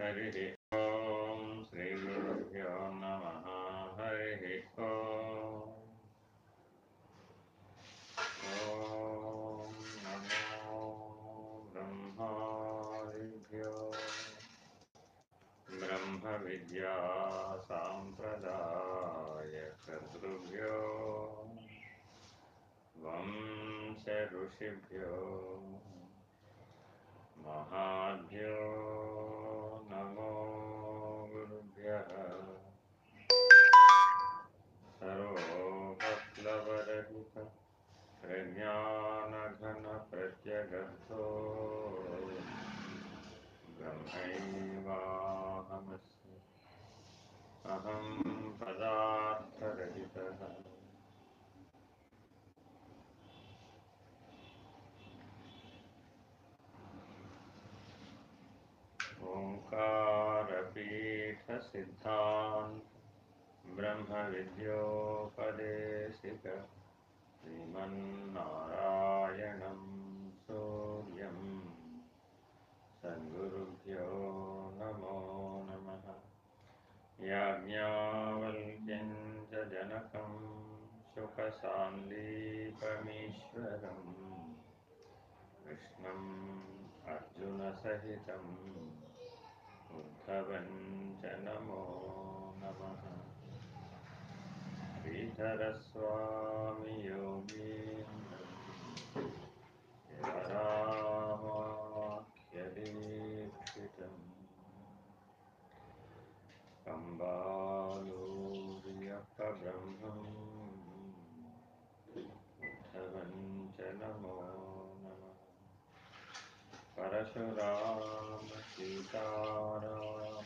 हरिः ॐ श्रीगुरुभ्यो नमः। हरिः ॐ नमो ब्रह्मादिभ्यो। ब्रह्मविद्या साम्प्रदायकर्तृभ्यो वंश ऋषिभ्यो महाभ्यो प्रज्ञानघनप्रत्यगर्थो ब्रह्मैवाहमस्मि। अहं पदार्थरहितः। ओङ्कारपीठसिद्धान्त ब्रह्मविद्योपदेशिक। श्रीमन्नारायणं सूर्यं सद्गुरुभ्यो नमो नमः। याज्ञावल्क्यं च जनकं सुखसान्दीपमीश्वरम् कृष्णम् अर्जुनसहितम् उद्धवं नमो नमः। श्रीधरस्वामी योगीन्द्र रामाख्यदीक्षितम् कम्बालोर्यपब्रह्मम् उद्धवञ्च नमो नमः। परशुराम सीताराम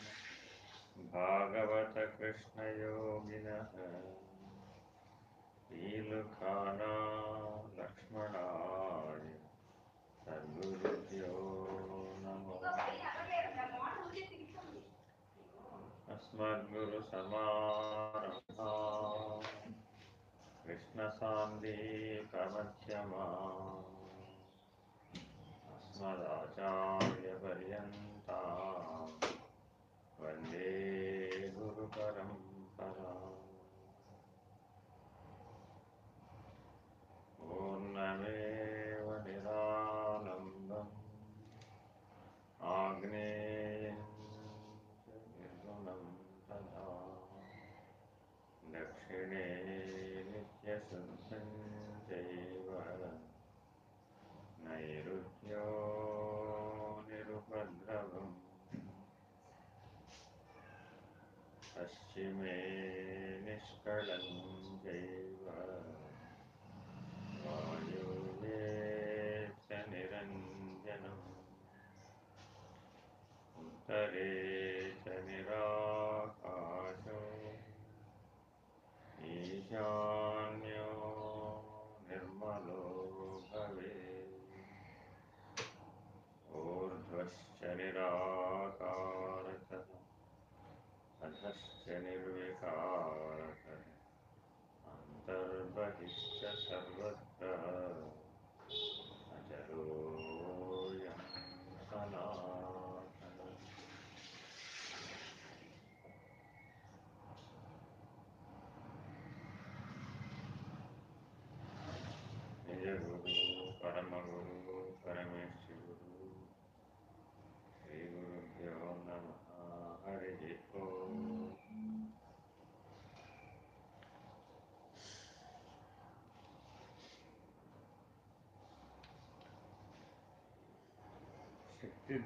भागवतकृष्णयोगिनः। ईलुखाना लक्ष्मणाय सद्गुरुभ्यो नमो। अस्मद्गुरुसमारम्भा कृष्णसान्दीपमध्यमा अस्मदाचार्यपर्यन्ता वंदे गुरुपरम्परा पूर्णमेव च निर्गुणं तथा। दक्षिणे चैव नैरुद्यो उत्तरे च ईशान्यो निर्मलो भवेत् ऊर्ध्वश्च निराकारकः अधश्च निर्विकारकः अन्तर्बहिश्च सर्वत्र अचरोऽयं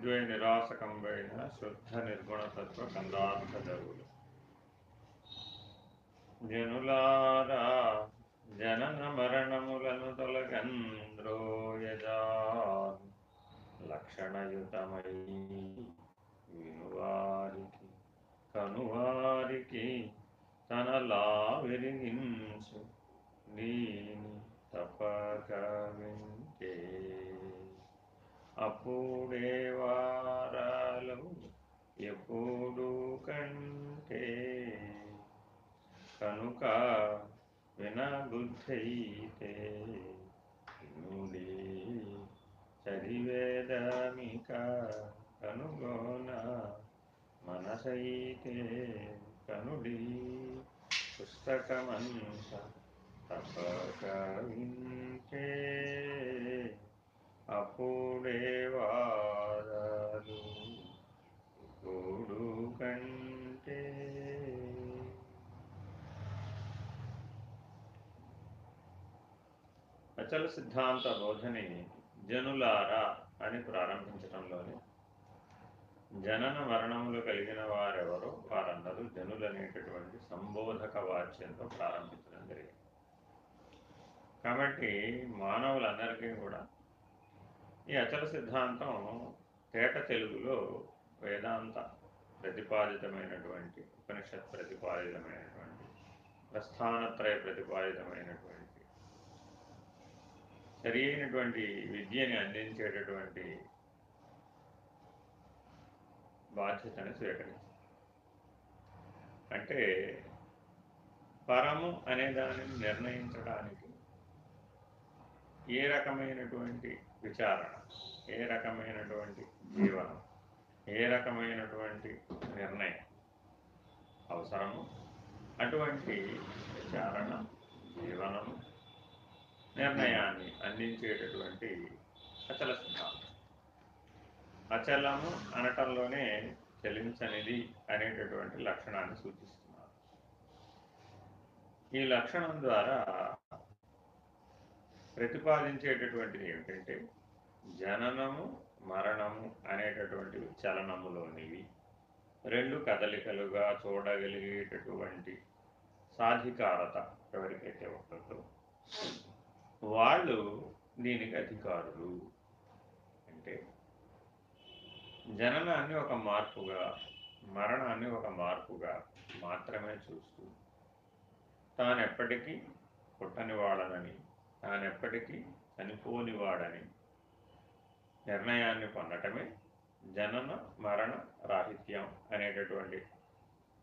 శక్తిద్వయ నిరాసకంబైన శుద్ధ నిర్గుణతత్వ కందార్థదవులు. జనులారా జనన మరణములను తొలగంద్రోయజా లక్షణయుతమై వినువారికి కనువారికి తనలా వెలిగించు నీని తపక వింటే అప్పుడే వారాలు ఎప్పుడు కంటే కనుక వినబుద్ధైతే నుడి చదివేదమిక కనుగోన మనసైతే కనుడి పుస్తకమంత తప్పక వింటే అప్పుడే వారాలు కంటే. అచల సిద్ధాంత బోధని జనులారా అని ప్రారంభించడంలోనే జనన మరణములు కలిగిన వారెవరో వారందరూ జనులనేటటువంటి సంబోధక వాచ్యంతో ప్రారంభించడం జరిగింది. కాబట్టి మానవులందరికీ కూడా ఈ అచల సిద్ధాంతం తేట తెలుగులో వేదాంత ప్రతిపాదితమైనటువంటి ఉపనిషత్ ప్రతిపాదితమైనటువంటి ప్రస్థానత్రయ ప్రతిపాదితమైనటువంటి సరి అయినటువంటి విద్యని అందించేటటువంటి బాధ్యతను స్వీకరించింది. అంటే పరము అనే దానిని నిర్ణయించడానికి ఏ రకమైనటువంటి విచారణ. ఏ రకమైనటువంటి జీవనం? ఏ రకమైనటువంటి నిర్ణయం? అవసరము? అటువంటి విచారణ జీవనము నిర్ణయాన్ని అందించేటటువంటి అచల సిద్ధాంతం. అచలము అనటంలోనే చలించనిది అనేటటువంటి లక్షణాన్ని సూచిస్తున్నారు. ఈ లక్షణం ద్వారా ప్రతిపాదించేటటువంటిది ఏమిటంటే జననము మరణము అనేటటువంటివి చలనములోనివి రెండు కదలికలుగా చూడగలిగేటటువంటి సాధికారత ఎవరికైతే ఉంటుందో. వాళ్ళు దీనికి అధికారులు. అంటే జననాన్ని ఒక మార్పుగా మరణాన్ని ఒక మార్పుగా మాత్రమే చూస్తూ తానెప్పటికీ పుట్టని వాడనని తానెప్పటికీ చనిపోనివాడని నిర్ణయాన్ని పొందటమే జనన మరణ రాహిత్యం అనేటటువంటి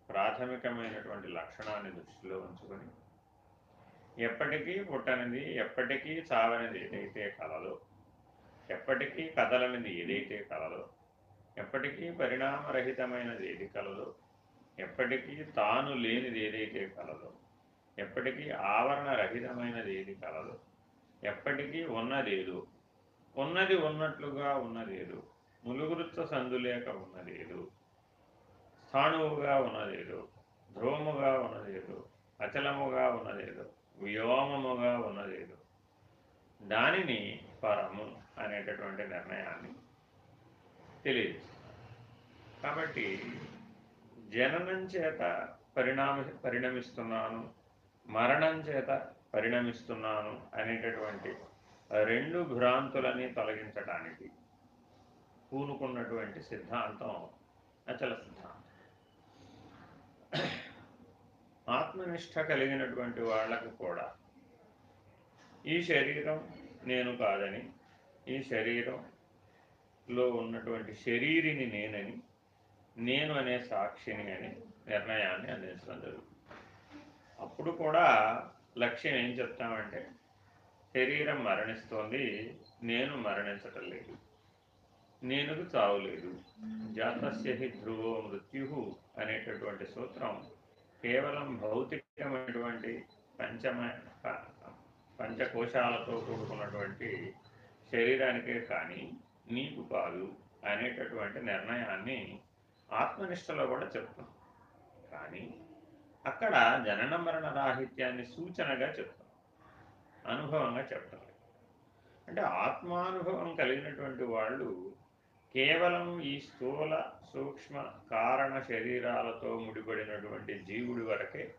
ప్రాథమికమైనటువంటి లక్షణాన్ని దృష్టిలో ఉంచుకొని ఎప్పటికీ పుట్టనిది ఎప్పటికీ చావనిది ఏదైతే కలదో ఎప్పటికీ కదలనిది ఏదైతే కలదో ఎప్పటికీ పరిణామరహితమైనది ఏది కలదో ఎప్పటికీ తాను లేనిది ఏదైతే కలదో ఎప్పటికీ ఆవరణ రహితమైనది ఏది కలదో ఎప్పటికీ ఉన్నదేదో ఉన్నది ఉన్నట్లుగా ఉన్నదేడు. ములుగురుత్వ సందులేక ఉన్నదేడు. స్థాణువుగా ఉన్నదేడు. ధ్రువముగా ఉన్నదేడు. అచలముగా ఉన్నదేడు. వ్యోమముగా ఉన్నదేడు. దానిని పరము అనేటటువంటి నిర్ణయాన్ని తెలియజేస్తున్నారు. కాబట్టి జననం చేత పరిణామ పరిణమిస్తున్నాను మరణం చేత పరిణమిస్తున్నాను అనేటటువంటి రెండు భ్రాంతులని తొలగించడానికి పూనుకున్నటువంటి సిద్ధాంతం అచల సిద్ధాంతం. ఆత్మనిష్ట కలిగినటువంటి వాళ్ళకు కూడా ఈ శరీరం నేను కాదని ఈ శరీరంలో ఉన్నటువంటి శరీరిని నేనని నేను అనే సాక్షిని అని నిర్ణయాన్ని అందించడం జరుగుతుంది. అప్పుడు కూడా లక్ష్యం ఏం చెప్తామంటే శరీరం మరణిస్తోంది నేను మరణించటం లేదు. నేనుకు చావులేదు జాతస్య హి ధ్రువో మృత్యు అనేటటువంటి సూత్రం కేవలం భౌతికమైనటువంటి పంచమ పంచకోశాలతో కూడుకున్నటువంటి శరీరానికే కానీ నీకు కాదు అనేటటువంటి నిర్ణయాన్ని ఆత్మనిష్టలో కూడా చెప్తాం. కానీ అక్కడ జనన మరణ రాహిత్యాన్ని సూచనగా చెప్తాం. అనుభవంగా చెప్పాలి. అంటే ఆత్మానుభవం కలిగినటువంటి వాళ్ళు కేవలం ఈ స్థూల సూక్ష్మ కారణ శరీరాలతో ముడిపడినటువంటి జీవుడి వరకే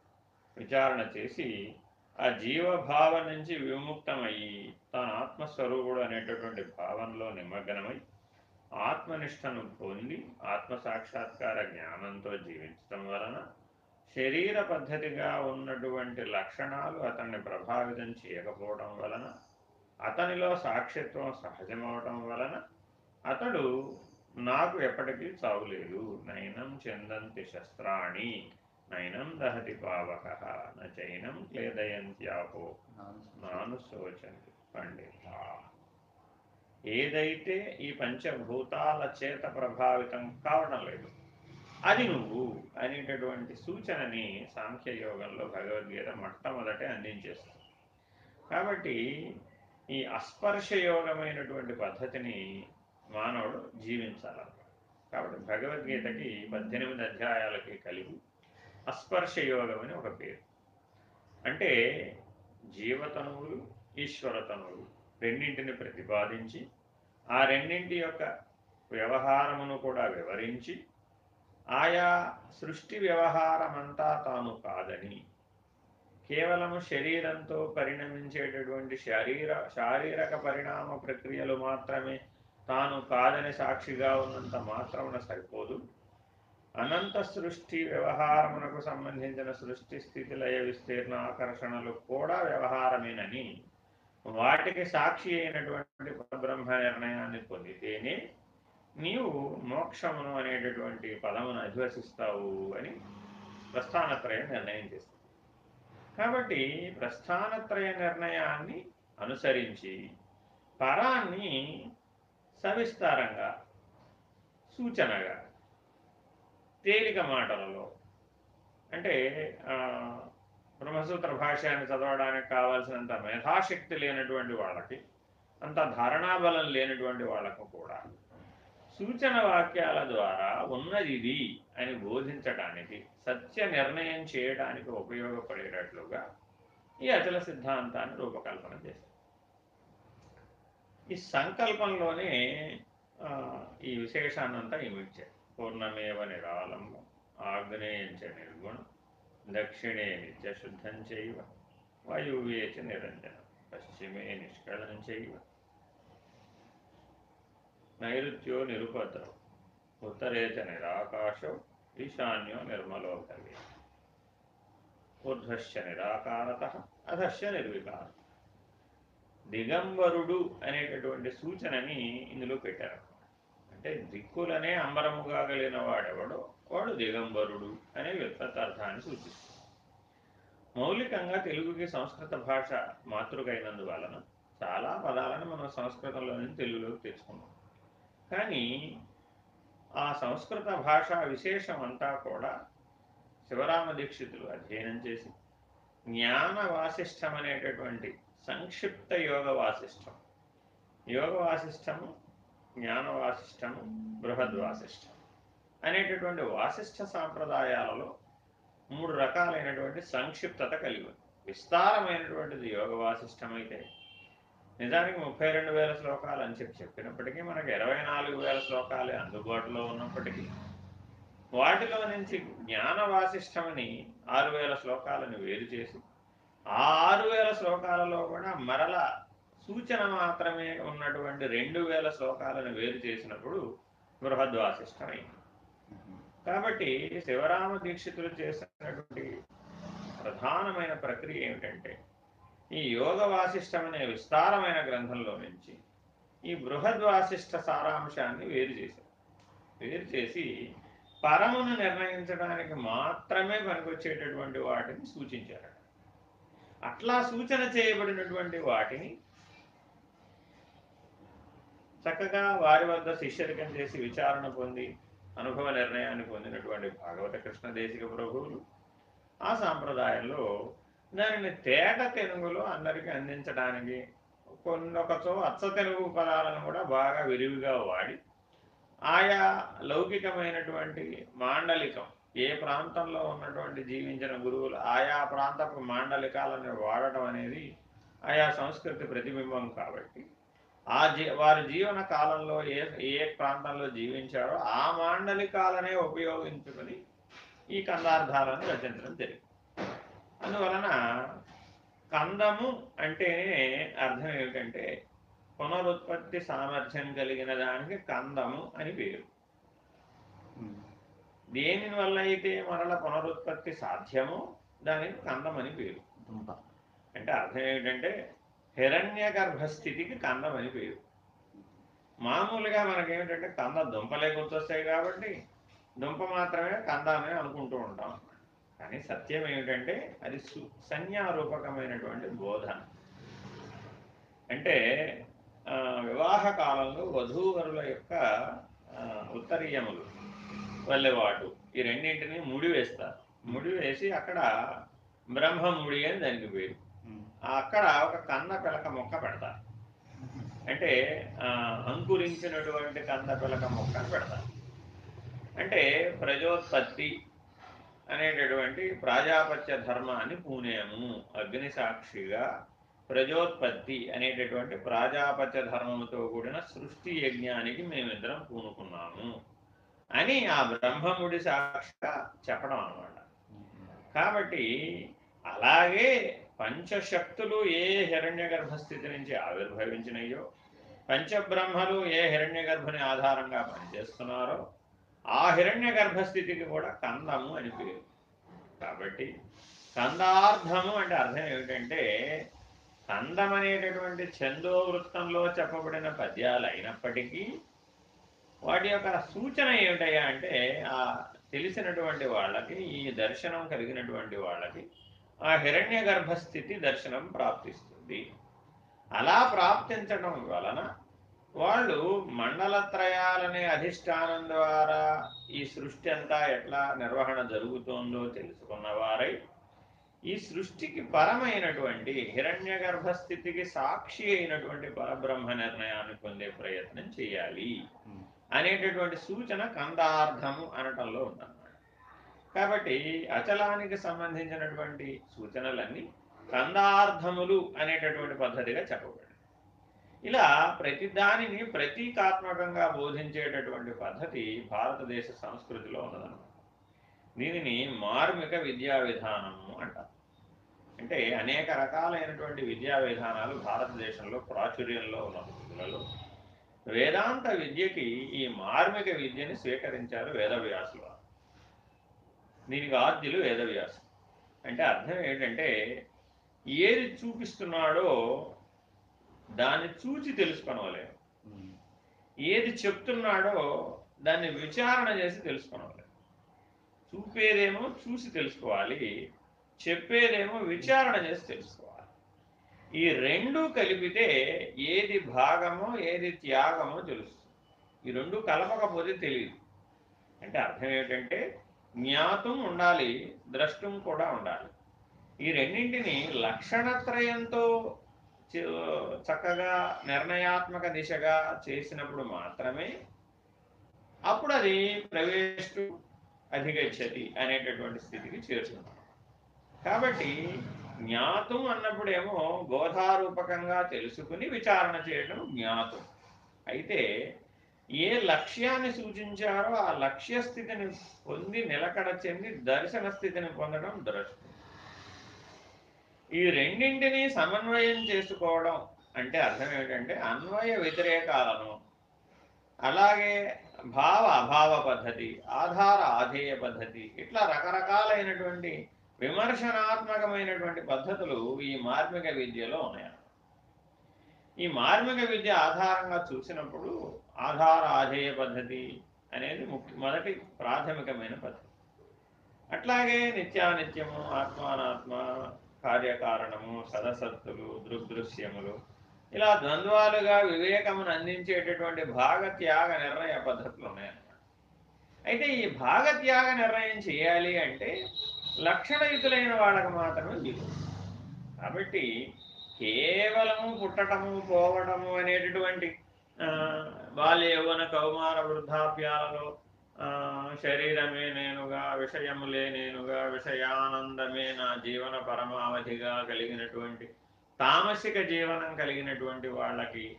విచారణ చేసి ఆ జీవభావ నుంచి విముక్తమయ్యి తన ఆత్మస్వరూపుడు అనేటటువంటి భావనలో నిమగ్నమై ఆత్మనిష్టను పొంది ఆత్మసాక్షాత్కార జ్ఞానంతో జీవించటం వలన శరీర పద్ధతిగా ఉన్నటువంటి లక్షణాలు అతన్ని ప్రభావితం చేయకపోవడం వలన అతనిలో సాక్షిత్వం సహజమవటం వలన అతడు నాకు ఎప్పటికీ చావులేదు నైనం చెందంతి శస్త్రాణి నైనం దహతి పావక నైనం క్లేదయంత్యాపో నాను శోచంతి పండిత. ఏదైతే ఈ పంచభూతాల చేత ప్రభావితం కావడం లేదు అది నువ్వు అనేటటువంటి సూచనని సాంఖ్యయోగంలో భగవద్గీత మొట్టమొదటే అందించేస్తుంది. కాబట్టి ఈ అస్పర్శయోగమైనటువంటి పద్ధతిని మానవుడు జీవించాలన్నమాట. కాబట్టి భగవద్గీతకి పద్దెనిమిది అధ్యాయాలకి కలిపి అస్పర్శయోగం అని ఒక పేరు. అంటే జీవతనువులు ఈశ్వరతనువులు రెండింటిని ప్రతిపాదించి ఆ రెండింటి యొక్క వ్యవహారమును కూడా వివరించి ఆయా సృష్టి వ్యవహారమంతా తాను కాదని. కేవలము శరీరంతో పరిణమించేటటువంటి శరీర శారీరక పరిణామ ప్రక్రియలు మాత్రమే తాను కాదని సాక్షిగా ఉన్నంత మాత్రమున సరిపోదు. అనంత సృష్టి వ్యవహారమునకు సంబంధించిన సృష్టి స్థితి లయ విస్తీర్ణ ఆకర్షణలు కూడా వ్యవహారమేనని వాటికి సాక్షి అయినటువంటి పరబ్రహ్మ నిర్ణయాన్ని పొందితేనే నీవు మోక్షమును అనేటటువంటి పదమును అధివసిస్తావు అని ప్రస్థానత్రయం నిర్ణయం చేస్తుంది. కాబట్టి ప్రస్థానత్రయ నిర్ణయాన్ని అనుసరించి పరాన్ని సవిస్తారంగా సూచనగా తేలిక మాటలలో అంటే బ్రహ్మసూత్ర భాష్యాన్ని చదవడానికి కావాల్సినంత మేధాశక్తి లేనటువంటి వాళ్ళకి అంత ధారణాబలం లేనటువంటి వాళ్ళకు కూడా సూచన వాక్యాల ద్వారా ఉన్నది ఇది అని బోధించడానికి సత్య నిర్ణయం చేయడానికి ఉపయోగపడేటట్లుగా ఈ అచల సిద్ధాంతాన్ని రూపకల్పన చేశారు. ఈ సంకల్పంలోనే ఈ విశేషాన్నంతా ఇమిడ్చారు పూర్ణమేవ నిరాళంబం ఆగ్నేయంచ నిర్గుణం దక్షిణే నిత్యశుద్ధం చేయవ వాయువేచ నిరంజనం పశ్చిమే నిష్కళం చేయవ నైరుత్యో నిరుపద్రం ఉత్తరేచ నిరాకాశం ఈశాన్యో నిర్మలో భవే ఊర్ధ్వశ్చ నిరాకారత అధశ్చ నిర్వికారం. దిగంబరుడు అనేటటువంటి సూచనని ఇందులో పెట్టారు. అంటే దిక్కులనే అంబరముగా కలిగిన వాడెవడో వాడు దిగంబరుడు అనే వ్యుత్పత్తార్థాన్ని సూచిస్తుంది. మౌలికంగా తెలుగుకి సంస్కృత భాష మాతృకైనందువలన చాలా పదాలను మనం సంస్కృతంలో నుంచి తెలుగులోకి తెచ్చుకున్నాం. కానీ ఆ సంస్కృత భాషా విశేషం అంతా కూడా శివరామ దీక్షితులు అధ్యయనం చేసి జ్ఞాన వాసిష్టం అనేటటువంటి సంక్షిప్త యోగ వాసిష్టం. యోగ వాసిష్టము జ్ఞాన వాసిష్టము బృహద్వాసిష్టం అనేటటువంటి వాసిష్ట సాంప్రదాయాలలో మూడు రకాలైనటువంటి సంక్షిప్తత కలిగి ఉంది. విస్తారమైనటువంటిది యోగ వాసిష్టమైతే నిజానికి ముప్పై రెండు వేల శ్లోకాలు అని చెప్పి చెప్పినప్పటికీ మనకు ఇరవై నాలుగు వేల శ్లోకాలే అందుబాటులో ఉన్నప్పటికీ వాటిలో నుంచి జ్ఞాన వాసిష్టమని ఆరు వేల శ్లోకాలను వేరు చేసి ఆ ఆరు వేల శ్లోకాలలో కూడా మరల సూచన మాత్రమే ఉన్నటువంటి రెండు వేల శ్లోకాలను వేరు చేసినప్పుడు బృహద్వాసిష్టమైంది. కాబట్టి శివరామ దీక్షితులు చేసినటువంటి ప్రధానమైన ప్రక్రియ ఏమిటంటే ఈ యోగ వాసిష్టం అనే విస్తారమైన గ్రంథంలో నుంచి ఈ బృహద్వాసిష్ట సారాంశాన్ని వేరు చేశారు. వేరు చేసి పరమును నిర్ణయించడానికి మాత్రమే పనికొచ్చేటటువంటి వాటిని సూచించారు అట్లా సూచన చేయబడినటువంటి వాటిని చక్కగా వారి వద్ద శిష్యరికం చేసి విచారణ పొంది అనుభవ నిర్ణయాన్ని పొందినటువంటి భాగవత కృష్ణ దేశిక ప్రభువులు ఆ సాంప్రదాయంలో దానిని తేట తెలుగులో అందరికీ అందించడానికి కొన్నొకచో అచ్చ తెలుగు పదాలను కూడా బాగా విరివిగా వాడి ఆయా లౌకికమైనటువంటి మాండలికం ఏ ప్రాంతంలో ఉన్నటువంటి జీవించిన గురువులు ఆయా ప్రాంతపు మాండలికాలను వాడటం అనేది ఆయా సంస్కృతి ప్రతిబింబం కాబట్టి ఆ జీ వారి జీవన కాలంలో ఏ ఏ ప్రాంతంలో జీవించారో ఆ మాండలికాలనే ఉపయోగించుకొని ఈ కందార్థాలను రచించడం జరిగింది. అందువలన కందము అంటేనే అర్థం ఏమిటంటే పునరుత్పత్తి సామర్థ్యం కలిగిన దానికి కందము అని పేరు. దేని వల్ల అయితే మరల పునరుత్పత్తి సాధ్యమో దానికి కందం అని పేరు. అంటే అర్థం ఏమిటంటే హిరణ్య గర్భస్థితికి కందం అని పేరు. మామూలుగా మనకేమిటంటే కంద దుంపలే గుర్తొస్తాయి కాబట్టి దుంప మాత్రమే కందామే అనుకుంటూ ఉంటాం. కానీ సత్యం ఏమిటంటే అది సంజ్ఞారూపకమైనటువంటి బోధన అంటే వివాహ కాలంలో వధూవరుల యొక్క ఉత్తరీయములు వల్లెవాటు ఈ రెండింటిని ముడి వేస్తారు ముడి వేసి అక్కడ బ్రహ్మముడి అని దానికి పేరు. అక్కడ ఒక కన్న పిలక మొక్క పెడతారు. అంటే అంకురించినటువంటి కంద పిలక మొక్కను పెడతారు. అంటే ప్రజోత్పత్తి అనేటటువంటి ప్రాజాపత్య ధర్మాన్ని పూనేము. అగ్ని సాక్షిగా ప్రజోత్పత్తి అనేటటువంటి ప్రాజాపత్య ధర్మముతో కూడిన సృష్టి యజ్ఞానికి మేమిద్దరం పూనుకున్నాము అని ఆ బ్రహ్మముడి సాక్షిగా చెప్పడం అనమాట కాబట్టి అలాగే పంచశక్తులు ఏ హిరణ్య గర్భస్థితి నుంచి ఆవిర్భవించినయో పంచబ్రహ్మలు ఏ హిరణ్య గర్భుని ఆధారంగా పనిచేస్తున్నారో ఆ హిరణ్య గర్భస్థితికి కూడా కందము అని పేరు. కాబట్టి కందార్థము అంటే అర్థం ఏమిటంటే కందం అనేటటువంటి చందో వృత్తంలో చెప్పబడిన పద్యాలు అయినప్పటికీ వాటి యొక్క సూచన ఏమిటయ్యా అంటే ఆ తెలిసినటువంటి వాళ్ళకి ఈ దర్శనం కలిగినటువంటి వాళ్ళకి ఆ హిరణ్య గర్భస్థితి దర్శనం ప్రాప్తిస్తుంది. అలా ప్రాప్తించడం వలన వాళ్ళు మండలత్రయాలనే అధిష్టానం ద్వారా ఈ సృష్టి అంతా ఎట్లా నిర్వహణ జరుగుతోందో తెలుసుకున్నవారై ఈ సృష్టికి పరమైనటువంటి హిరణ్య గర్భస్థితికి సాక్షి అయినటువంటి పరబ్రహ్మ నిర్ణయాన్ని పొందే ప్రయత్నం చేయాలి అనేటటువంటి సూచన కందార్థము అనటంలో ఉందన్నమాట. కాబట్టి అచలానికి సంబంధించినటువంటి సూచనలన్నీ కందార్థములు అనేటటువంటి పద్ధతిగా చెప్పబడి ఇలా ప్రతి దానిని ప్రతీకాత్మకంగా బోధించేటటువంటి పద్ధతి భారతదేశ సంస్కృతిలో ఉన్నదన్నమాట. దీనిని మార్మిక విద్యా విధానము అంటారు. అంటే అనేక రకాలైనటువంటి విద్యా విధానాలు భారతదేశంలో ప్రాచుర్యంలో ఉన్న రోజులలో వేదాంత విద్యకి ఈ మార్మిక విద్యని స్వీకరించారు వేదవ్యాసులు. దీనికి ఆద్యులు వేదవ్యాసు అంటే అర్థం ఏంటంటే ఏది చూపిస్తున్నాడో దాన్ని చూచి తెలుసుకొనవలేము ఏది చెప్తున్నాడో దాన్ని విచారణ చేసి తెలుసుకొనవలేము చూపేదేమో చూసి తెలుసుకోవాలి చెప్పేదేమో విచారణ చేసి తెలుసుకోవాలి. ఈ రెండు కలిపితే ఏది భాగమో ఏది త్యాగమో తెలుస్తుంది. ఈ రెండు కలపకపోతే తెలియదు. అంటే అర్థం ఏమిటంటే జ్ఞాతం ఉండాలి ద్రష్టం కూడా ఉండాలి. ఈ రెండింటిని లక్షణత్రయంతో చక్కగా నిర్ణయాత్మక దిశగా చేసినప్పుడు మాత్రమే అప్పుడు అది ప్రవేశ అధిగచ్చతి అనేటటువంటి స్థితికి చేరుతుంది. కాబట్టి జ్ఞాతం అన్నప్పుడేమో బోధారూపకంగా తెలుసుకుని విచారణ చేయడం జ్ఞాతం. అయితే ఏ లక్ష్యాన్ని సూచించారో ఆ లక్ష్య స్థితిని పొంది నిలకడ చెంది దర్శన స్థితిని పొందడం దృష్టి ఈ రెండింటిని సమన్వయం చేసుకోవడం అంటే అర్థం ఏమిటంటే అన్వయ వ్యతిరేకాలను అలాగే భావ అభావ పద్ధతి ఆధార ఆధేయ పద్ధతి ఇట్లా రకరకాలైనటువంటి విమర్శనాత్మకమైనటువంటి పద్ధతులు ఈ మార్మిక విద్యలో ఉన్నాయి ఈ మార్మిక విద్య ఆధారంగా చూసినప్పుడు ఆధార ఆధేయ పద్ధతి అనేది ముఖ్య మొదటి ప్రాథమికమైన పద్ధతి. అట్లాగే నిత్యానిత్యము ఆత్మానాత్మ కార్యకారణము సదసత్తులు దృగ్దృశ్యములు. ఇలా ద్వంద్వాలుగా వివేకమును అందించేటటువంటి భాగత్యాగ నిర్ణయ పద్ధతులు ఉన్నాయి అయితే ఈ భాగత్యాగ నిర్ణయం చేయాలి అంటే లక్షణయుతులైన వాళ్ళకు మాత్రమే వీలు. కాబట్టి కేవలము పుట్టటము పోవడము అనేటటువంటి బాల్య యౌవన కౌమార వృద్ధాప్యాలలో శరీరమే నేనుగా విషయములే నేనుగా విషయానందమే నా జీవన పరమావధిగా కలిగినటువంటి తామసిక జీవనం కలిగినటువంటి వాళ్ళకి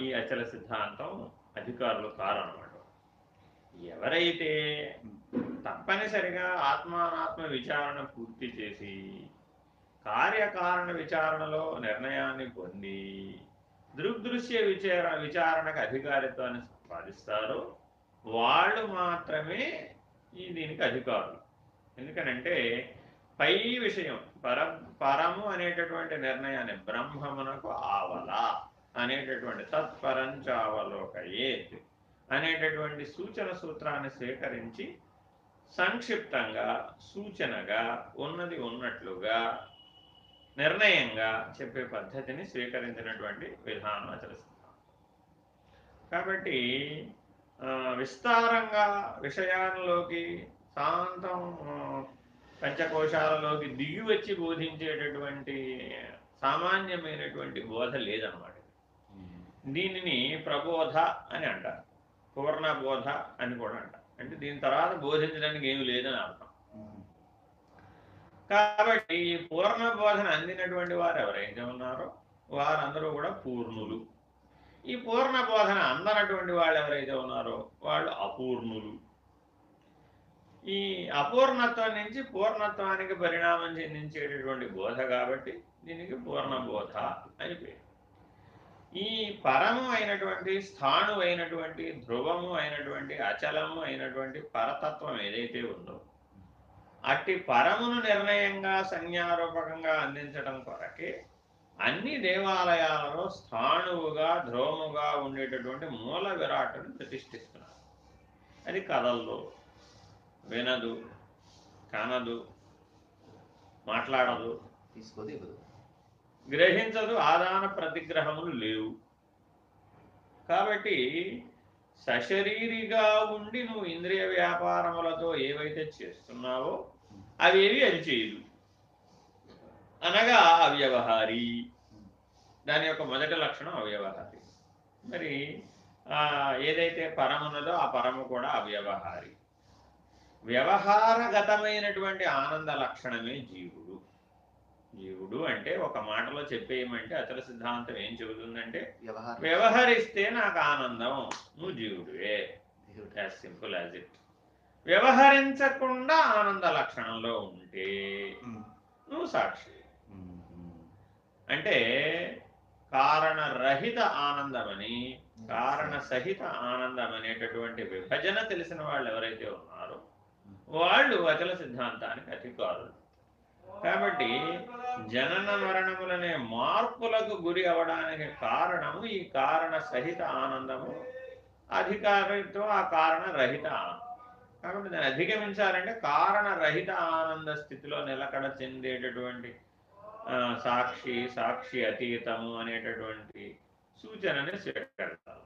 ఈ అచల సిద్ధాంతం అధికారులు కారనమాట. ఎవరైతే తప్పనిసరిగా ఆత్మానాత్మ విచారణ పూర్తి చేసి కార్యకారణ విచారణలో నిర్ణయాన్ని పొంది దృగ్దృశ్య విచార విచారణకు అధికారిత్వాన్ని సంపాదిస్తారో వాళ్ళు మాత్రమే ఈ దీనికి అధికారులు. ఎందుకనంటే పై విషయం పర పరము అనేటటువంటి నిర్ణయాన్ని బ్రహ్మమునకు ఆవల అనేటటువంటి తత్పరంచావలోకయేత్ అనేటటువంటి సూచన సూత్రాన్ని స్వీకరించి సంక్షిప్తంగా సూచనగా ఉన్నది ఉన్నట్లుగా నిర్ణయంగా చెప్పే పద్ధతిని స్వీకరించినటువంటి విధానం ఆచరిస్తున్నాం. కాబట్టి విస్తారంగా విషయాల్లోకి శాంతం పంచకోశాలలోకి దిగి వచ్చి బోధించేటటువంటి సామాన్యమైనటువంటి బోధ లేదన్నమాట దీనిని ప్రబోధ అని అంటారు. పూర్ణ బోధ అని కూడా అంటారు. అంటే దీని తర్వాత బోధించడానికి ఏమి లేదని అర్థం. కాబట్టి ఈ పూర్ణ బోధన అందినటువంటి వారు ఎవరైతే ఉన్నారో వారందరూ కూడా పూర్ణులు. ఈ పూర్ణ బోధన అందనటువంటి వాళ్ళు ఎవరైతే ఉన్నారో వాళ్ళు అపూర్ణులు. ఈ అపూర్ణత్వం నుంచి పూర్ణత్వానికి పరిణామం చెందించేటటువంటి బోధ కాబట్టి దీనికి పూర్ణ బోధ అని పేరు. ఈ పరము అయినటువంటి స్థాణు అయినటువంటి ధ్రువము అయినటువంటి అచలము అయినటువంటి పరతత్వం ఏదైతే ఉందో అట్టి పరమును నిర్ణయంగా సంజ్ఞారూపకంగా అందించడం కొరకే అన్ని దేవాలయాలలో స్థాణువుగా ధ్రువముగా ఉండేటటువంటి మూల విరాటుని ప్రతిష్ఠిస్తున్నారు. అది కథల్లో వినదు కనదు మాట్లాడదు తీసుకోదు గ్రహించదు ఆదాన ప్రతిగ్రహములు లేవు. కాబట్టి సశరీరిగా ఉండి నువ్వు ఇంద్రియ వ్యాపారములతో ఏవైతే చేస్తున్నావో అవేవి అది చేయదు. అనగా అవ్యవహారి. దాని యొక్క మొదటి లక్షణం అవ్యవహారి. మరి ఏదైతే పరమున్నదో ఆ పరము కూడా అవ్యవహారి. వ్యవహారగతమైనటువంటి ఆనంద లక్షణమే జీవుడు. జీవుడు అంటే ఒక మాటలో చెప్పేయమంటే అచల సిద్ధాంతం ఏం చెబుతుందంటే వ్యవహరిస్తే. నాకు ఆనందం. నువ్వు జీవుడువే. యాజ్ సింపుల్ యాజ్ ఇట్ వ్యవహరించకుండా ఆనంద లక్షణంలో ఉంటే నువ్వు సాక్షి. అంటే కారణరహిత ఆనందమని కారణ సహిత ఆనందం అనేటటువంటి విభజన తెలిసిన వాళ్ళు ఎవరైతే ఉన్నారో వాళ్ళు అచల సిద్ధాంతానికి అధికారులు. కాబట్టి జనన మరణములనే మార్పులకు గురి అవడానికి కారణము ఈ కారణ సహిత ఆనందము. అధికారితో ఆ కారణ రహిత ఆనందం. కాబట్టి దాన్ని అధిగమించాలంటే కారణ రహిత ఆనంద స్థితిలో నిలకడ చెందేటటువంటి సాక్షి సాక్షి అతీతము అనేటటువంటి సూచనని స్వీకరిస్తారు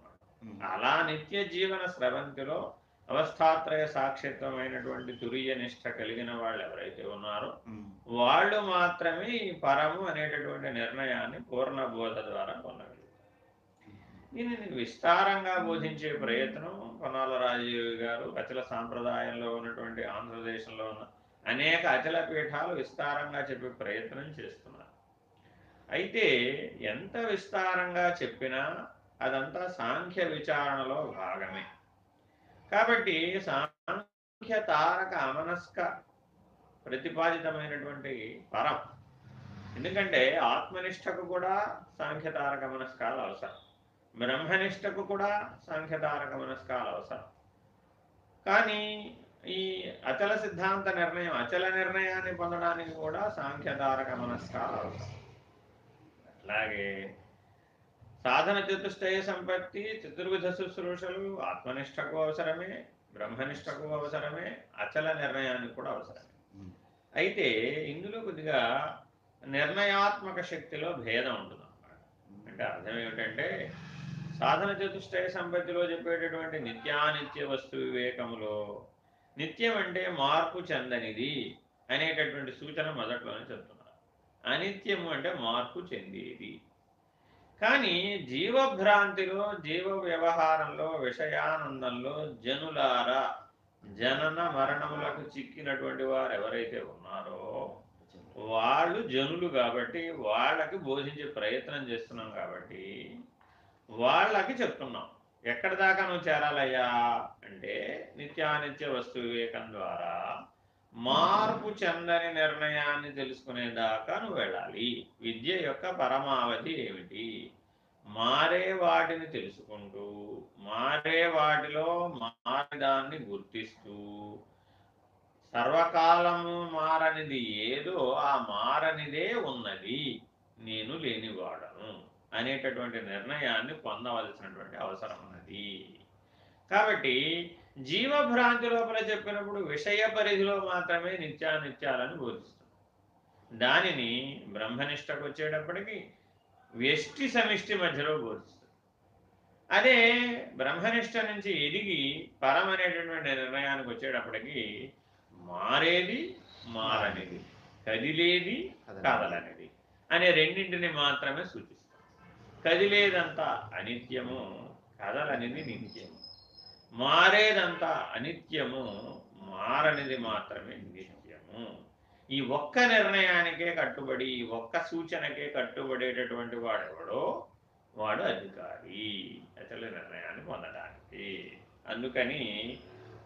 అలా నిత్య జీవన స్రవంతిలో అవస్థాత్రయ సాక్షిత్వమైనటువంటి తురియ నిష్ట కలిగిన వాళ్ళు ఎవరైతే ఉన్నారో వాళ్ళు మాత్రమే ఈ పరము అనేటటువంటి నిర్ణయాన్ని పూర్ణ బోధ ద్వారా పొందగలరు దీనిని విస్తారంగా బోధించే ప్రయత్నం కొనాల రాజీవ్ గారు అచల సాంప్రదాయంలో ఉన్నటువంటి ఆంధ్రదేశంలో ఉన్న అనేక అచల పీఠాలు విస్తారంగా చెప్పే ప్రయత్నం చేస్తున్నారు. అయితే ఎంత విస్తారంగా చెప్పినా అదంతా సాంఖ్య విచారణలో భాగమే. కాబట్టి సాంఖ్య తారక అమనస్క ప్రతిపాదితమైనటువంటి పరం. ఎందుకంటే ఆత్మనిష్టకు కూడా సాంఖ్యతారక మనస్కాలు అవసరం. బ్రహ్మనిష్టకు కూడా సాంఖ్యతారక మనస్కాలు అవసరం. కానీ ఈ అచల సిద్ధాంత నిర్ణయం అచల నిర్ణయాన్ని పొందడానికి కూడా సాంఖ్య తారక మనస్కాలు అవసరం అలాగే సాధన చతుష్టయ సంపత్తి చతుర్విధ శుశ్రూషలు ఆత్మనిష్టకు అవసరమే బ్రహ్మనిష్టకు అవసరమే అచల నిర్ణయానికి కూడా అవసరమే. అయితే ఇందులో కొద్దిగా నిర్ణయాత్మక శక్తిలో భేదం ఉంటుంది అన్నమాట అంటే అర్థం ఏమిటంటే సాధన చతుష్టయ సంపత్తిలో చెప్పేటటువంటి నిత్యానిత్య వస్తు వివేకములో నిత్యం అంటే మార్పు చెందనిది అనేటటువంటి సూచన మొదట్లోనే చెప్తున్నారు. అనిత్యము అంటే మార్పు చెందేది. కానీ జీవభ్రాంతిలో జీవ వ్యవహారంలో విషయానందంలో జనులారా జనన మరణములకు చిక్కినటువంటి వారు ఎవరైతే ఉన్నారో వాళ్ళు జనులు కాబట్టి వాళ్ళకి బోధించే ప్రయత్నం చేస్తున్నాం కాబట్టి వాళ్ళకి చెప్తున్నాం. ఎక్కడి దాకా నువ్వు చేరాలయ్యా? అంటే నిత్యానిత్య వస్తు వివేకం ద్వారా మార్పు చెందని నిర్ణయాన్ని తెలుసుకునేదాకా నువ్వు వెళ్ళాలి. విద్య యొక్క పరమావధి ఏమిటి? మారే వాటిని తెలుసుకుంటూ మారే వాటిలో మారదాన్ని గుర్తిస్తూ సర్వకాలము మారనిది ఏదో ఆ మారనిదే ఉన్నది. నేను లేనివాడను. అనేటటువంటి నిర్ణయాన్ని పొందవలసినటువంటి అవసరం ఉన్నది. కాబట్టి జీవభ్రాంతి లోపల చెప్పినప్పుడు విషయ పరిధిలో మాత్రమే నిత్యానిత్యాలను బోధిస్తుంది దానిని బ్రహ్మనిష్టకు వచ్చేటప్పటికి వ్యష్టి సమిష్టి మధ్యలో బోధిస్తుంది అదే బ్రహ్మనిష్ట నుంచి ఎదిగి పరం అనేటటువంటి నిర్ణయానికి వచ్చేటప్పటికి మారేది మారనిది కదిలేది కదలనిది అనే రెండింటిని మాత్రమే సూచిస్తుంది కదిలేదంతా అనిత్యము కదలనిది నిత్యము. మారేదంతా అనిత్యము మారనిది మాత్రమే నిత్యము. ఈ ఒక్క నిర్ణయానికే కట్టుబడి ఈ ఒక్క సూచనకే కట్టుబడేటటువంటి వాడెవడో? వాడు అధికారి. అసలు నిర్ణయాన్ని పొందడానికి. అందుకని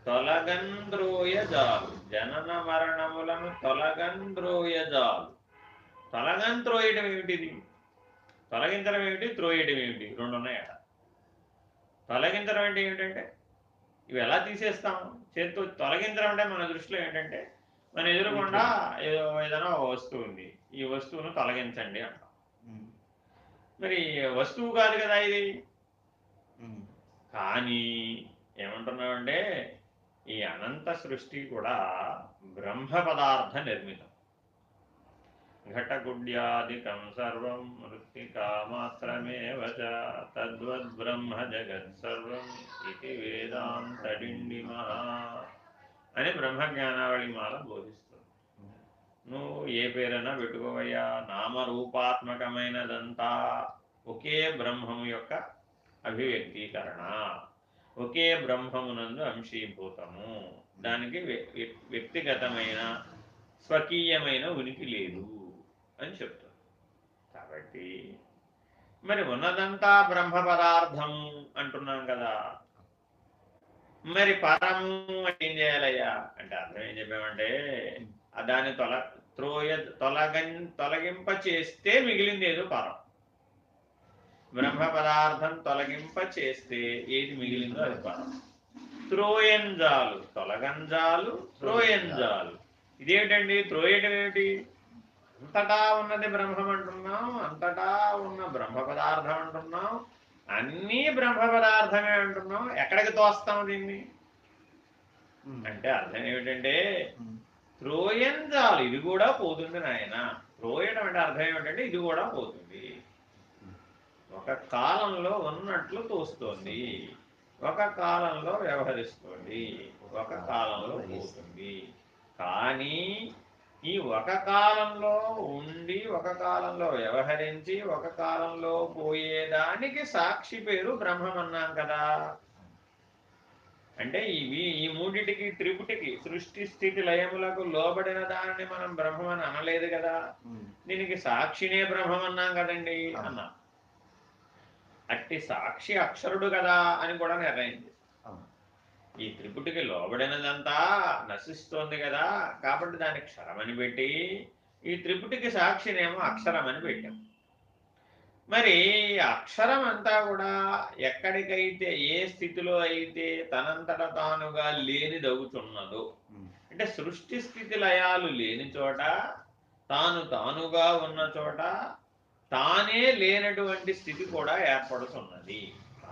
తొలగంద్రోయజాలు జనన మరణములను తొలగంద్రోయజాలు తొలగంత్రోయటం ఏమిటిది? తొలగించడం ఏమిటి? త్రోయడం ఏమిటి? రెండు ఉన్నాయట తొలగించడం అంటే ఏమిటంటే ఇవి ఎలా తీసేస్తాం? చేతితో తొలగించడం అంటే మన దృష్టిలో ఏంటంటే మన ఎదురుకుండా ఏదో ఏదైనా వస్తువు ఉంది. ఈ వస్తువును తొలగించండి అంటాం. మరి వస్తువు కాదు కదా ఇది. కానీ ఏమంటున్నామంటే ఈ అనంత సృష్టి కూడా బ్రహ్మ పదార్థ నిర్మితం. ఘటగుడ్యాదికం సర్వం మృత్తికా మాత్రమేవ చ తద్వద్బ్రహ్మ జగత్సర్వం ఇది వేదాంతడిండిమా అని బ్రహ్మజ్ఞానావళి మాల బోధిస్తుంది. నువ్వు ఏ పేరైనా పెట్టుకోవయ్యా నామరూపాత్మకమైనదంతా ఒకే బ్రహ్మము యొక్క అభివ్యక్తీకరణ ఒకే బ్రహ్మమునందు అంశీభూతము. దానికి వ్యక్తిగతమైన స్వకీయమైన ఉనికి లేదు. అని చెప్తుంది కాబట్టి మరి ఉన్నదంతా బ్రహ్మ పదార్థం అంటున్నాం కదా. మరి పరము ఏం చేయాలయ్యా? అంటే అర్థం ఏం చెప్పామంటే దాన్ని తొల త్రోయ తొలగం తొలగింప చేస్తే మిగిలింది ఏదో పరం. బ్రహ్మ పదార్థం తొలగింప చేస్తే ఏది మిగిలిందో అది పరం. త్రోయంజాలు తొలగంజాలు త్రోయంజాలు. ఇదేమిటండి? త్రోయటం ఏమిటి? అంతటా ఉన్నది బ్రహ్మం అంటున్నాం అంతటా ఉన్న బ్రహ్మ పదార్థం అంటున్నాం అన్నీ బ్రహ్మ పదార్థమే అంటున్నాం. ఎక్కడికి తోస్తాం దీన్ని? అంటే అర్థం ఏమిటంటే త్రోయంజాలు ఇది కూడా పోతుంది నాయన. త్రోయడం అంటే అర్థం ఏమిటంటే ఇది కూడా పోతుంది. ఒక కాలంలో ఉన్నట్లు తోస్తోంది. ఒక కాలంలో వ్యవహరిస్తుంది. ఒక కాలంలో పోతుంది. కానీ ఈ ఒక కాలంలో ఉండి ఒక కాలంలో వ్యవహరించి ఒక కాలంలో పోయేదానికి సాక్షి పేరు బ్రహ్మం అన్నాం కదా. అంటే ఇవి ఈ మూడిటికి త్రిపుటికి సృష్టి స్థితి లయములకు లోబడిన దానిని మనం బ్రహ్మం అని అనలేదు కదా. దీనికి సాక్షినే బ్రహ్మం అన్నాం కదండి అన్నా. అట్టి సాక్షి అక్షరుడు కదా అని కూడా నిర్ణయం ఈ త్రిపుటికి లోబడినదంతా నశిస్తోంది కదా కాబట్టి దాన్ని క్షరమని పెట్టి ఈ త్రిపుటికి సాక్షినేమో అక్షరమని పెట్టాం. మరి అక్షరం అంతా కూడా ఎక్కడికైతే ఏ స్థితిలో అయితే తనంతట తానుగా లేనిదవుతున్నదో అంటే సృష్టి స్థితి లయాలు లేని చోట తాను తానుగా ఉన్న చోట తానే లేనటువంటి స్థితి కూడా ఏర్పడుతున్నది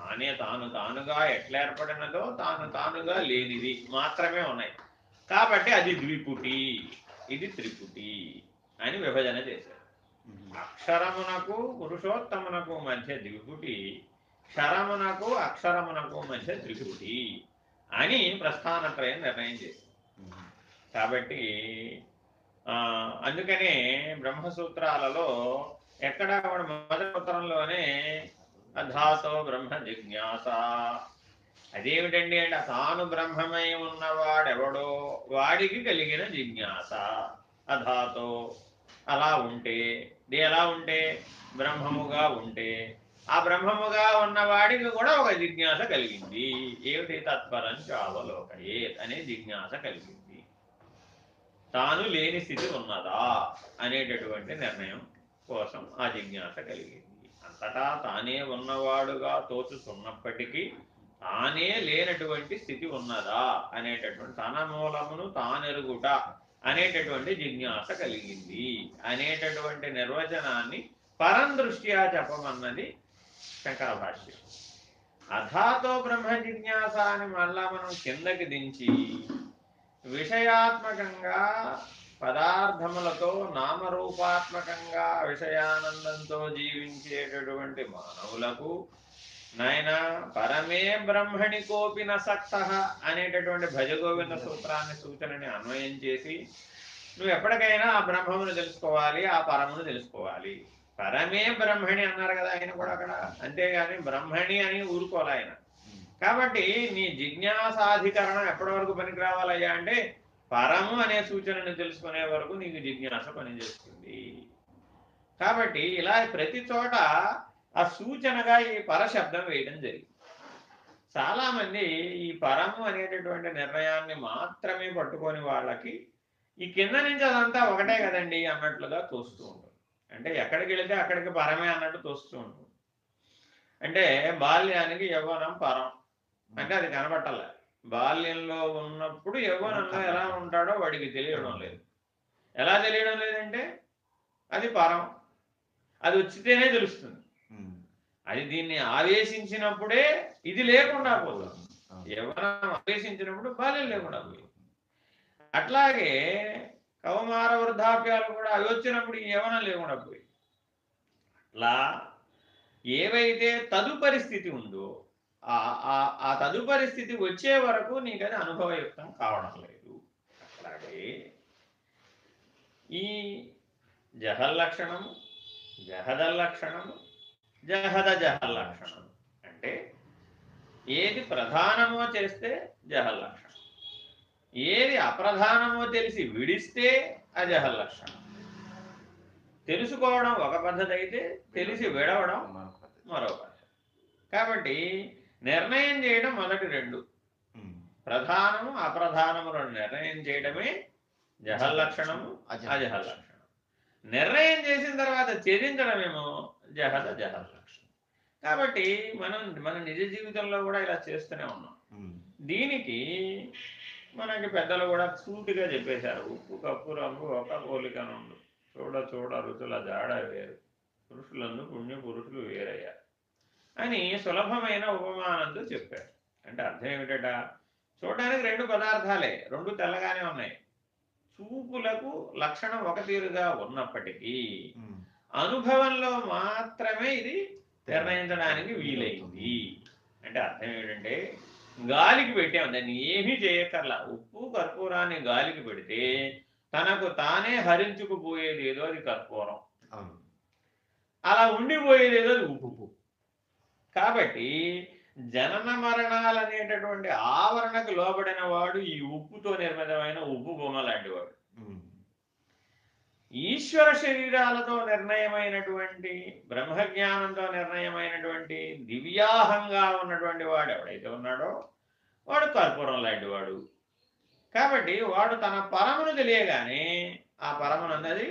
తానే తాను తానుగా ఎట్లా ఏర్పడినదో తాను తానుగా లేనిది మాత్రమే ఉన్నాయి. కాబట్టి అది ద్విపుటి ఇది త్రిపుటి అని విభజన చేశారు. అక్షరమునకు పురుషోత్తమునకు మధ్య ద్విపుటి క్షరమునకు అక్షరమునకు మధ్య త్రిపుటి అని ప్రస్థానత్రయం నిర్ణయం చేసింది కాబట్టి అందుకనే బ్రహ్మసూత్రాలలో ఎక్కడ కూడా మొదటి ఉత్తరంలోనే అధాతో బ్రహ్మ జిజ్ఞాస అదేమిటండి అంటే తాను బ్రహ్మమై ఉన్నవాడెవడో వాడికి కలిగిన జిజ్ఞాస. అధాతో అలా ఉంటే ఎలా ఉంటే? బ్రహ్మముగా ఉంటే. ఆ బ్రహ్మముగా ఉన్నవాడికి కూడా ఒక జిజ్ఞాస కలిగింది. ఏమిటి తత్పరం? చావలోకయే అనే జిజ్ఞాస కలిగింది. తాను లేని స్థితి ఉన్నదా అనేటటువంటి నిర్ణయం కోసం ఆ జిజ్ఞాస కలిగింది. అంతటా తానే ఉన్నవాడుగా తోచుతున్నప్పటికీ తానే లేనటువంటి స్థితి ఉన్నదా అనేటటువంటి తన మూలమును తానెరుగుట అనేటటువంటి జిజ్ఞాస కలిగింది అనేటటువంటి నిర్వచనాన్ని పరం దృష్ట్యా చెప్పమన్నది శంకర భాష్యం అథాతో బ్రహ్మ జిజ్ఞాస అని మళ్ళా మనం కిందకి దించి విషయాత్మకంగా పదార్థములతో నామరూపాత్మకంగా విషయానందంతో జీవించేటటువంటి మానవులకు నాయన పరమే బ్రహ్మణి కోపిన సక్త అనేటటువంటి భజగోవింద సూత్రాన్ని సూచనని అన్వయం చేసి నువ్వు ఎప్పటికైనా ఆ బ్రహ్మమును తెలుసుకోవాలి ఆ పరమును తెలుసుకోవాలి. పరమే బ్రహ్మణి అన్నారు కదా ఆయన కూడా అక్కడ. అంతేగాని బ్రహ్మణి అని ఊరుకోవాలి ఆయన. కాబట్టి నీ జిజ్ఞాసాధికరణం ఎప్పటి వరకు పనికి రావాలయ్యా అంటే పరము అనే సూచనను తెలుసుకునే వరకు నీకు జిజ్ఞాస పనిచేస్తుంది. కాబట్టి ఇలా ప్రతి చోట ఆ సూచనగా ఈ పరశబ్దం వేయడం జరిగింది. చాలామంది ఈ పరము అనేటటువంటి నిర్ణయాన్ని మాత్రమే పట్టుకొని వాళ్ళకి ఈ కింద నుంచి అదంతా ఒకటే కదండి అన్నట్లుగా తోస్తూ ఉంటుంది. అంటే ఎక్కడికి వెళితే అక్కడికి పరమే అన్నట్టు తోస్తూ ఉంటుంది. అంటే బాల్యానికి యవ్వనం పరం. అంటే అది కనబట్టాలి బాల్యంలో ఉన్నప్పుడు యవ్వనంలో ఎలా ఉంటాడో వాడికి తెలియడం లేదు. ఎలా తెలియడం లేదంటే అది పరం. అది వచ్చితేనే తెలుస్తుంది. అది దీన్ని ఆవేశించినప్పుడే ఇది లేకుండా పోతుంది. యవ్వనం ఆవేశించినప్పుడు బాల్యం లేకుండా పోయింది. అట్లాగే కౌమార వృద్ధాప్యాలు కూడా అవి వచ్చినప్పుడు ఈ యవనం లేకుండా పోయి అట్లా ఏవైతే తదుపరి స్థితి ఉందో ఆ తదుపరి స్థితి వచ్చే వరకు నీకు అది అనుభవయుక్తం కావడం లేదు. అట్లాగే ఈ జహల్లక్షణము జహదల్లక్షణము జహద జహల్లక్షణము అంటే ఏది ప్రధానమో చేస్తే జహల్లక్షణం ఏది అప్రధానమో తెలిసి విడిస్తే అజహల్లక్షణం తెలుసుకోవడం ఒక పద్ధతి అయితే తెలిసి విడవడం మరో పద్ధతి. కాబట్టి నిర్ణయం చేయడం మొదటి రెండు. ప్రధానము అప్రధానములను నిర్ణయం చేయడమే జహల్లక్షణము అజహల్లక్షణం నిర్ణయం చేసిన తర్వాత ఛేదించడమేమో జహద జహల్లక్షణం కాబట్టి మనం మన నిజ జీవితంలో కూడా ఇలా చేస్తూనే ఉన్నాం. దీనికి మనకి పెద్దలు కూడా సూటిగా చెప్పేశారు. ఉప్పు కప్పు రంగు ఒక పోలిక నుండు చూడ చూడ రుచుల జాడ వేరు. పురుషులందు పుణ్య పురుషులు వేరయ్యారు. అని సులభమైన ఉపమానంతో చెప్పారు అంటే అర్థం ఏమిటట? చూడడానికి రెండు పదార్థాలే రెండు తెల్లగానే ఉన్నాయి. చూపులకు లక్షణం ఒక తీరుగా ఉన్నప్పటికీ అనుభవంలో మాత్రమే ఇది నిర్ణయించడానికి వీలైంది. అంటే అర్థం ఏమిటంటే గాలికి పెట్టాము దాన్ని ఏమీ చేయక్కర్లా. ఉప్పు కర్పూరాన్ని గాలికి పెడితే తనకు తానే హరించుకుపోయేది ఏదో అది కర్పూరం. అలా ఉండిపోయేది ఏదో అది ఉప్పు కాబట్టి జనన మరణాలు అనేటటువంటి ఆవరణకు లోబడిన వాడు ఈ ఉప్పుతో నిర్మితమైన ఉప్పు బొమ్మ లాంటి వాడు ఈశ్వర శరీరాలతో నిర్ణయమైనటువంటి బ్రహ్మజ్ఞానంతో నిర్ణయమైనటువంటి దివ్యాహంగా ఉన్నటువంటి వాడు ఎవడైతే ఉన్నాడో వాడు కర్పూరం లాంటి వాడు కాబట్టి వాడు తన పరమును తెలియగానే ఆ పరమును అన్నది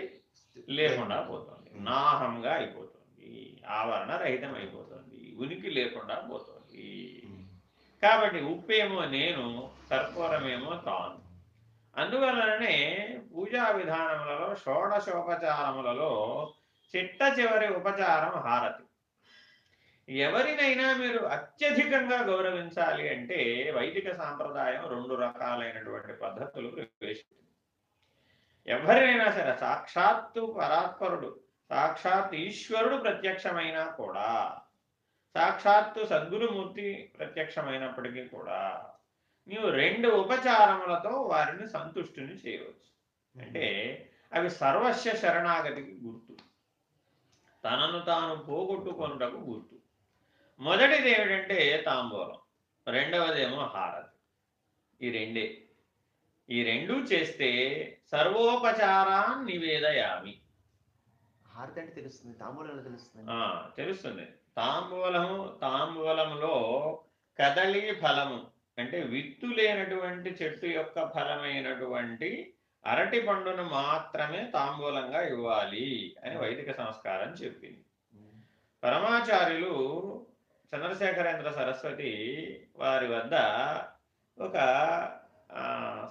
లేకుండా పోతుంది. నాహంగా అయిపోతుంది. ఆవరణ రహితం అయిపోతుంది ఉనికి లేకుండా పోతుంది. కాబట్టి ఉప్పేమో నేను కర్పూరమేమో తాను. అందువలననే పూజా విధానములలో షోడశోపచారములలో చిట్ట చివరి ఉపచారం హారతి. ఎవరినైనా మీరు అత్యధికంగా గౌరవించాలి అంటే వైదిక సాంప్రదాయం రెండు రకాలైనటువంటి పద్ధతులు ప్రవేశించింది ఎవరినైనా సరే సాక్షాత్తు పరాత్పరుడు సాక్షాత్ ఈశ్వరుడు ప్రత్యక్షమైనా కూడా సాక్షాత్తు సద్గురుమూర్తి ప్రత్యక్షమైనప్పటికీ కూడా నీవు రెండు ఉపచారములతో వారిని సంతుష్టిని చేయవచ్చు. అంటే అవి సర్వస్వ శరణాగతికి గుర్తు. తనను తాను పోగొట్టుకొనుటకు గుర్తు. మొదటిది ఏమిటంటే తాంబూలం రెండవదేమో హారతి. ఈ రెండే. ఈ రెండు చేస్తే సర్వోపచారాన్ నివేదయామి. హారతి అంటే తెలుస్తుంది తాంబూలం తెలుస్తుంది. తెలుస్తుంది. తాంబూలము తాంబూలంలో కదలి ఫలము అంటే విత్తు లేనటువంటి చెట్టు యొక్క ఫలమైనటువంటి అరటి పండును మాత్రమే తాంబూలంగా ఇవ్వాలి అని వైదిక సంస్కారం చెప్పింది. పరమాచార్యులు చంద్రశేఖరేంద్ర సరస్వతి వారి వద్ద ఒక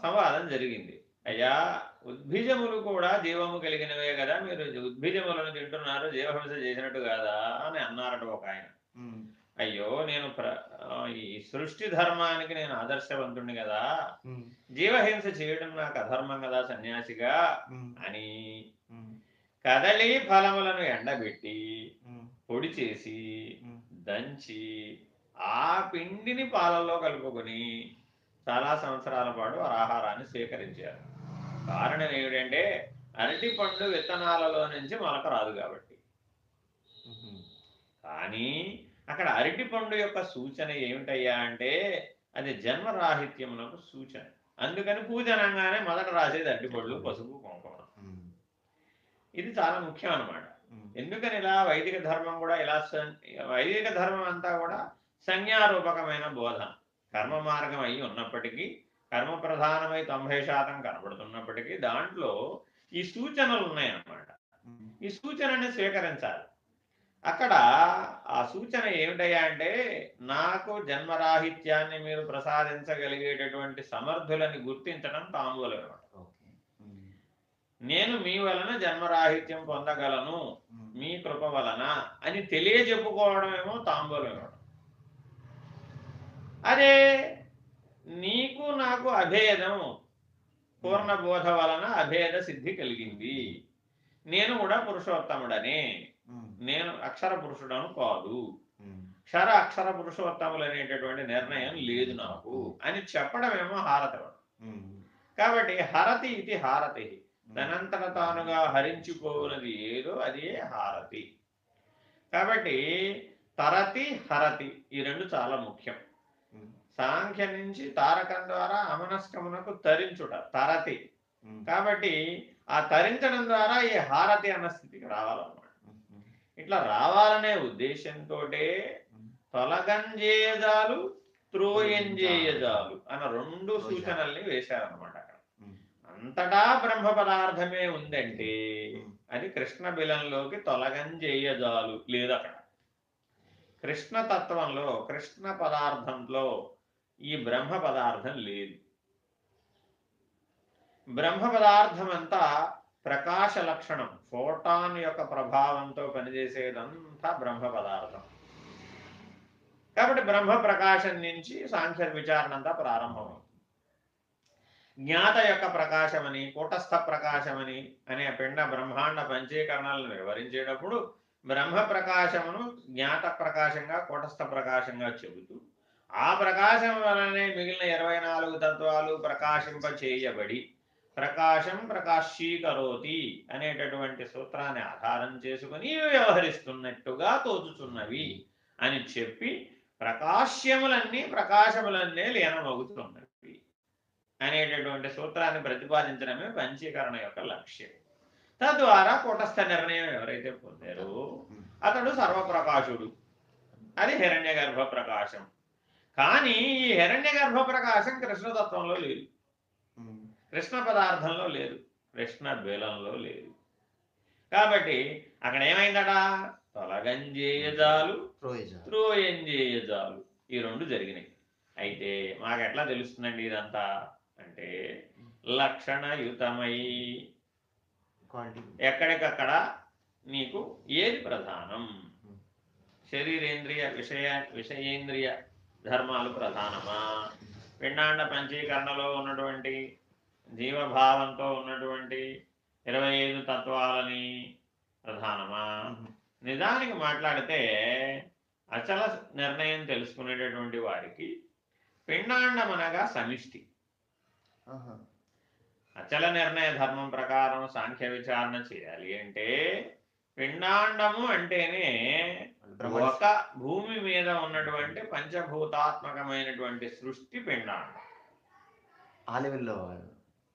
సంవాదం జరిగింది. అయ్యా ఉద్భిజములు కూడా జీవము కలిగినవే కదా మీరు. ఉద్భిజములను తింటున్నారు జీవహింస చేసినట్టు కాదా అని అన్నారట ఒక ఆయన. అయ్యో నేను ఈ సృష్టి ధర్మానికి నేను ఆదర్శవంతుణ్ణి కదా. జీవహింస చేయడం నాకు అధర్మం కదా సన్యాసిగా అని కదలి ఫలములను ఎండబెట్టి పొడి చేసి దంచి ఆ పిండిని పాలల్లో కలుపుకొని చాలా సంవత్సరాల పాటు వారు ఆహారాన్ని స్వీకరించారు. కారణం ఏమిటంటే అరటి పండు విత్తనాలలో నుంచి మొలక రాదు కాబట్టి. కానీ అక్కడ అరటి పండు యొక్క సూచన ఏమిటయ్యా అంటే అది జన్మరాహిత్యమునకు సూచన అందుకని పూజ అనగానే మొదట రాసేది అరటిపళ్ళు పసుపు కుంకుమ. ఇది చాలా ముఖ్యం అన్నమాట ఉమ్. ఎందుకని ఇలా వైదిక ధర్మం కూడా ఇలా వైదిక ధర్మం అంతా కూడా సంజ్ఞారూపకమైన బోధన కర్మ మార్గం అయి ఉన్నప్పటికీ కర్మ ప్రధానమై తొంభై శాతం కనబడుతున్నప్పటికీ దాంట్లో ఈ సూచనలు ఉన్నాయన్నమాట. ఈ సూచనని స్వీకరించాలి అక్కడ ఆ సూచన ఏమిటయ్యా అంటే నాకు జన్మరాహిత్యాన్ని మీరు ప్రసాదించగలిగేటటువంటి సమర్థులని గుర్తించడం తాంబూలం ఉమ్. నేను మీ వలన జన్మరాహిత్యం పొందగలను. మీ కృప వలన అని తెలియజెప్పుకోవడమేమో తాంబూలం ఇవ్వడం అదే నీకు నాకు అభేదం పూర్ణ బోధ వలన అభేద సిద్ధి కలిగింది నేను కూడా పురుషోత్తముడనే. నేను అక్షర పురుషుడను కాదు. క్షర అక్షర పురుషోత్తములు అనేటటువంటి నిర్ణయం లేదు నాకు అని చెప్పడమేమో హారతి. కాబట్టి హరతి ఇది హారతి. తనంతట తానుగా హరించుకోనది ఏదో అదే హారతి కాబట్టి తరతి హరతి ఈ రెండు చాలా ముఖ్యం. సాంఖ్య నుంచి తారకం ద్వారా అమనస్కమునకు తరించుట తరతి. కాబట్టి ఆ తరించడం ద్వారా ఈ హారతి అన్న స్థితికి రావాలన్నమాట. ఇట్లా రావాలనే ఉద్దేశంతో తొలగంజేయజాలు త్రోయంజేయజాలు అన్న రెండు సూచనల్ని వేశారనమాట అక్కడ. అంతటా బ్రహ్మ పదార్థమే ఉందంటే. అది కృష్ణ బిలంలోకి తొలగంజేయజాలు లేదు అక్కడ కృష్ణ తత్వంలో కృష్ణ పదార్థంలో ఈ బ్రహ్మ పదార్థం లేదు. బ్రహ్మ పదార్థం అంతా ప్రకాశ లక్షణం ఫోటాన్ యొక్క ప్రభావంతో పనిచేసేదంతా బ్రహ్మ పదార్థం. కాబట్టి బ్రహ్మ ప్రకాశం నుంచి సాంఖ్య విచారణ అంతా ప్రారంభమవుతుంది. జ్ఞాత యొక్క ప్రకాశమని కూటస్థ ప్రకాశమని అనే పిండ బ్రహ్మాండ పంచీకరణలను వివరించేటప్పుడు బ్రహ్మ ప్రకాశమును జ్ఞాత ప్రకాశంగా కూటస్థ ప్రకాశంగా చెబుతూ ఆ ప్రకాశం వలనే మిగిలిన ఇరవై నాలుగు తత్వాలు ప్రకాశింప చేయబడి ప్రకాశం ప్రకాశీకరోతి అనేటటువంటి సూత్రాన్ని ఆధారం చేసుకుని వ్యవహరిస్తున్నట్టుగా తోచుచున్నవి అని చెప్పి ప్రకాశ్యములన్నీ ప్రకాశములన్నీ లీనమగుతున్నవి అనేటటువంటి సూత్రాన్ని ప్రతిపాదించడమే పంచీకరణ యొక్క లక్ష్యం. తద్వారా కూటస్థ నిర్ణయం ఎవరైతే పొందారో అతడు సర్వప్రకాశుడు. అది హిరణ్య గర్భ ప్రకాశం. కానీ ఈ హిరణ్య గర్భ ప్రకాశం కృష్ణతత్వంలో లేదు. కృష్ణ పదార్థంలో లేదు. కృష్ణ బెలంలో లేదు. కాబట్టి అక్కడ ఏమైందట? తొలగంజేయజాలు త్రోయంజేయజాలు ఈ రెండు జరిగినాయి. అయితే మాకు ఎట్లా తెలుస్తుందండి ఇదంతా? అంటే లక్షణయుతమై. ఎక్కడికక్కడ నీకు ఏది ప్రధానం? శరీరేంద్రియ విషయ విషయేంద్రియ ధర్మాలు ప్రధానమా? పిండాండ పంచీకరణలో ఉన్నటువంటి జీవభావంతో ఉన్నటువంటి ఇరవై ఐదు తత్వాలని ప్రధానమా? నిజానికి మాట్లాడితే అచల నిర్ణయం తెలుసుకునేటటువంటి వారికి పిండాండం అనగా సమిష్టి. అచల నిర్ణయ ధర్మం ప్రకారం సాంఖ్య విచారణ చేయాలి అంటే పిండాండము అంటేనే ఒక భూమి మీద ఉన్నటువంటి పంచభూతాత్మకమైనటువంటి సృష్టి పిండాండం ఆ లెవెల్లో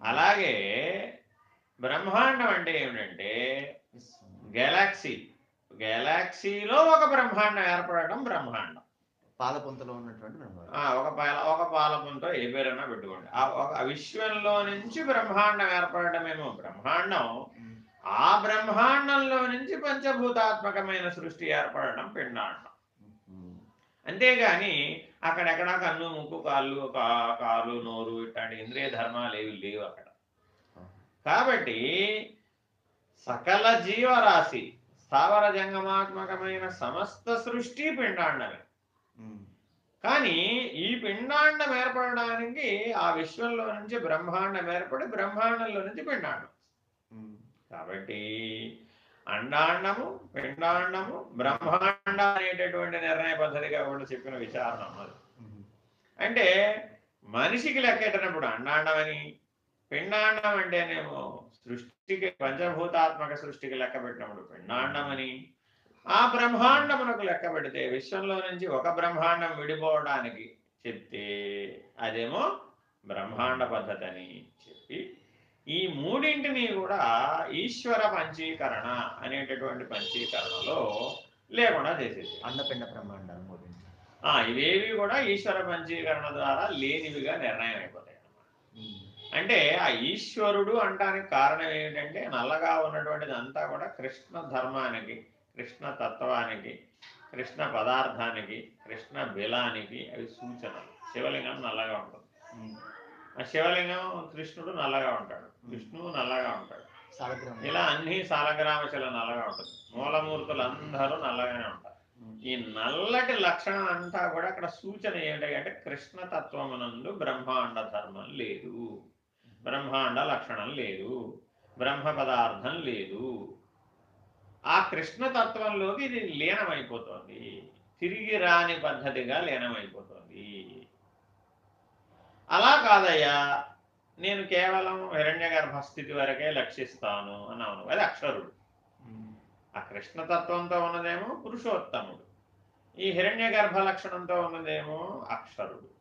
అలాగే బ్రహ్మాండం అంటే ఏమిటంటే గెలాక్సీ. గెలాక్సీలో ఒక బ్రహ్మాండం ఏర్పడటం బ్రహ్మాండం. పాల పొంతలో ఉన్నటువంటి ఒక పాల ఒక పాలపుంతో ఏ పేరైనా పెట్టుకోండి. ఆ ఒక విశ్వంలో నుంచి బ్రహ్మాండం ఏర్పడటమేమో బ్రహ్మాండం. ఆ బ్రహ్మాండంలో నుంచి పంచభూతాత్మకమైన సృష్టి ఏర్పడటం పిండాండం. అంతేగాని అక్కడెక్కడ కన్ను ముక్కు కాళ్ళు కాలు నోరు ఇట్లాంటి ఇంద్రియ ధర్మాలు ఏవి లేవు అక్కడ కాబట్టి సకల జీవరాశి స్థావర జంగమాత్మకమైన సమస్త సృష్టి పిండాండమే. కానీ ఈ పిండాండం ఏర్పడడానికి ఆ విశ్వంలో నుంచి బ్రహ్మాండం ఏర్పడి బ్రహ్మాండంలో నుంచి పిండాండం. కాబట్టి అండాండము పిండాండము బ్రహ్మాండం అనేటటువంటి నిర్ణయ పద్ధతిగా కూడా చెప్పిన విచారణ ఉన్నది ఉమ్. అంటే మనిషికి లెక్కెట్టినప్పుడు అండాండమని పిండాండం అంటేనేమో సృష్టికి పంచభూతాత్మక సృష్టికి లెక్క పెట్టినప్పుడు పిండాండమని ఆ బ్రహ్మాండమునకు లెక్క పెడితే విశ్వంలో నుంచి ఒక బ్రహ్మాండం విడిపోవడానికి చెప్తే అదేమో బ్రహ్మాండ పద్ధతి అని చెప్పి ఈ మూడింటిని కూడా ఈశ్వర పంచీకరణ అనేటటువంటి పంచీకరణలో లేకుండా చేసేసి అండపిండ బ్రహ్మాండాలు మూడింటి ఆ, ఇవేవి కూడా ఈశ్వర పంచీకరణ ద్వారా లేనివిగా నిర్ణయం అయిపోతాయి అన్నమాట. అంటే ఆ ఈశ్వరుడు అంటానికి కారణం ఏమిటంటే నల్లగా ఉన్నటువంటిది అంతా కూడా కృష్ణ ధర్మానికి కృష్ణ తత్వానికి కృష్ణ పదార్థానికి కృష్ణ బిలానికి అవి సూచనలు. శివలింగం నల్లగా ఉంటుంది. ఆ శివలింగం కృష్ణుడు నల్లగా ఉంటాడు. విష్ణువు నల్లగా ఉంటాడు. ఇలా అన్ని సాలగ్రామ శిల నల్లగా ఉంటుంది. మూలమూర్తులు అందరూ నల్లగానే ఉంటారు. ఈ నల్లటి లక్షణం అంతా కూడా అక్కడ సూచన ఏమిటి అంటే కృష్ణ తత్వమునందు బ్రహ్మాండ ధర్మం లేదు. బ్రహ్మాండ లక్షణం లేదు. బ్రహ్మ పదార్థం లేదు. ఆ కృష్ణ తత్వంలోకి ఇది లీనమైపోతుంది. తిరిగి రాని పద్ధతిగా లీనమైపోతుంది. అలా కాదయ్యా. నేను కేవలం హిరణ్య గర్భస్థితి వరకే లక్షిస్తాను అన్నాను. అది అక్షరుడు. ఆ కృష్ణతత్వంతో ఉన్నదేమో పురుషోత్తముడు. ఈ హిరణ్య గర్భ లక్షణంతో ఉన్నదేమో అక్షరుడు.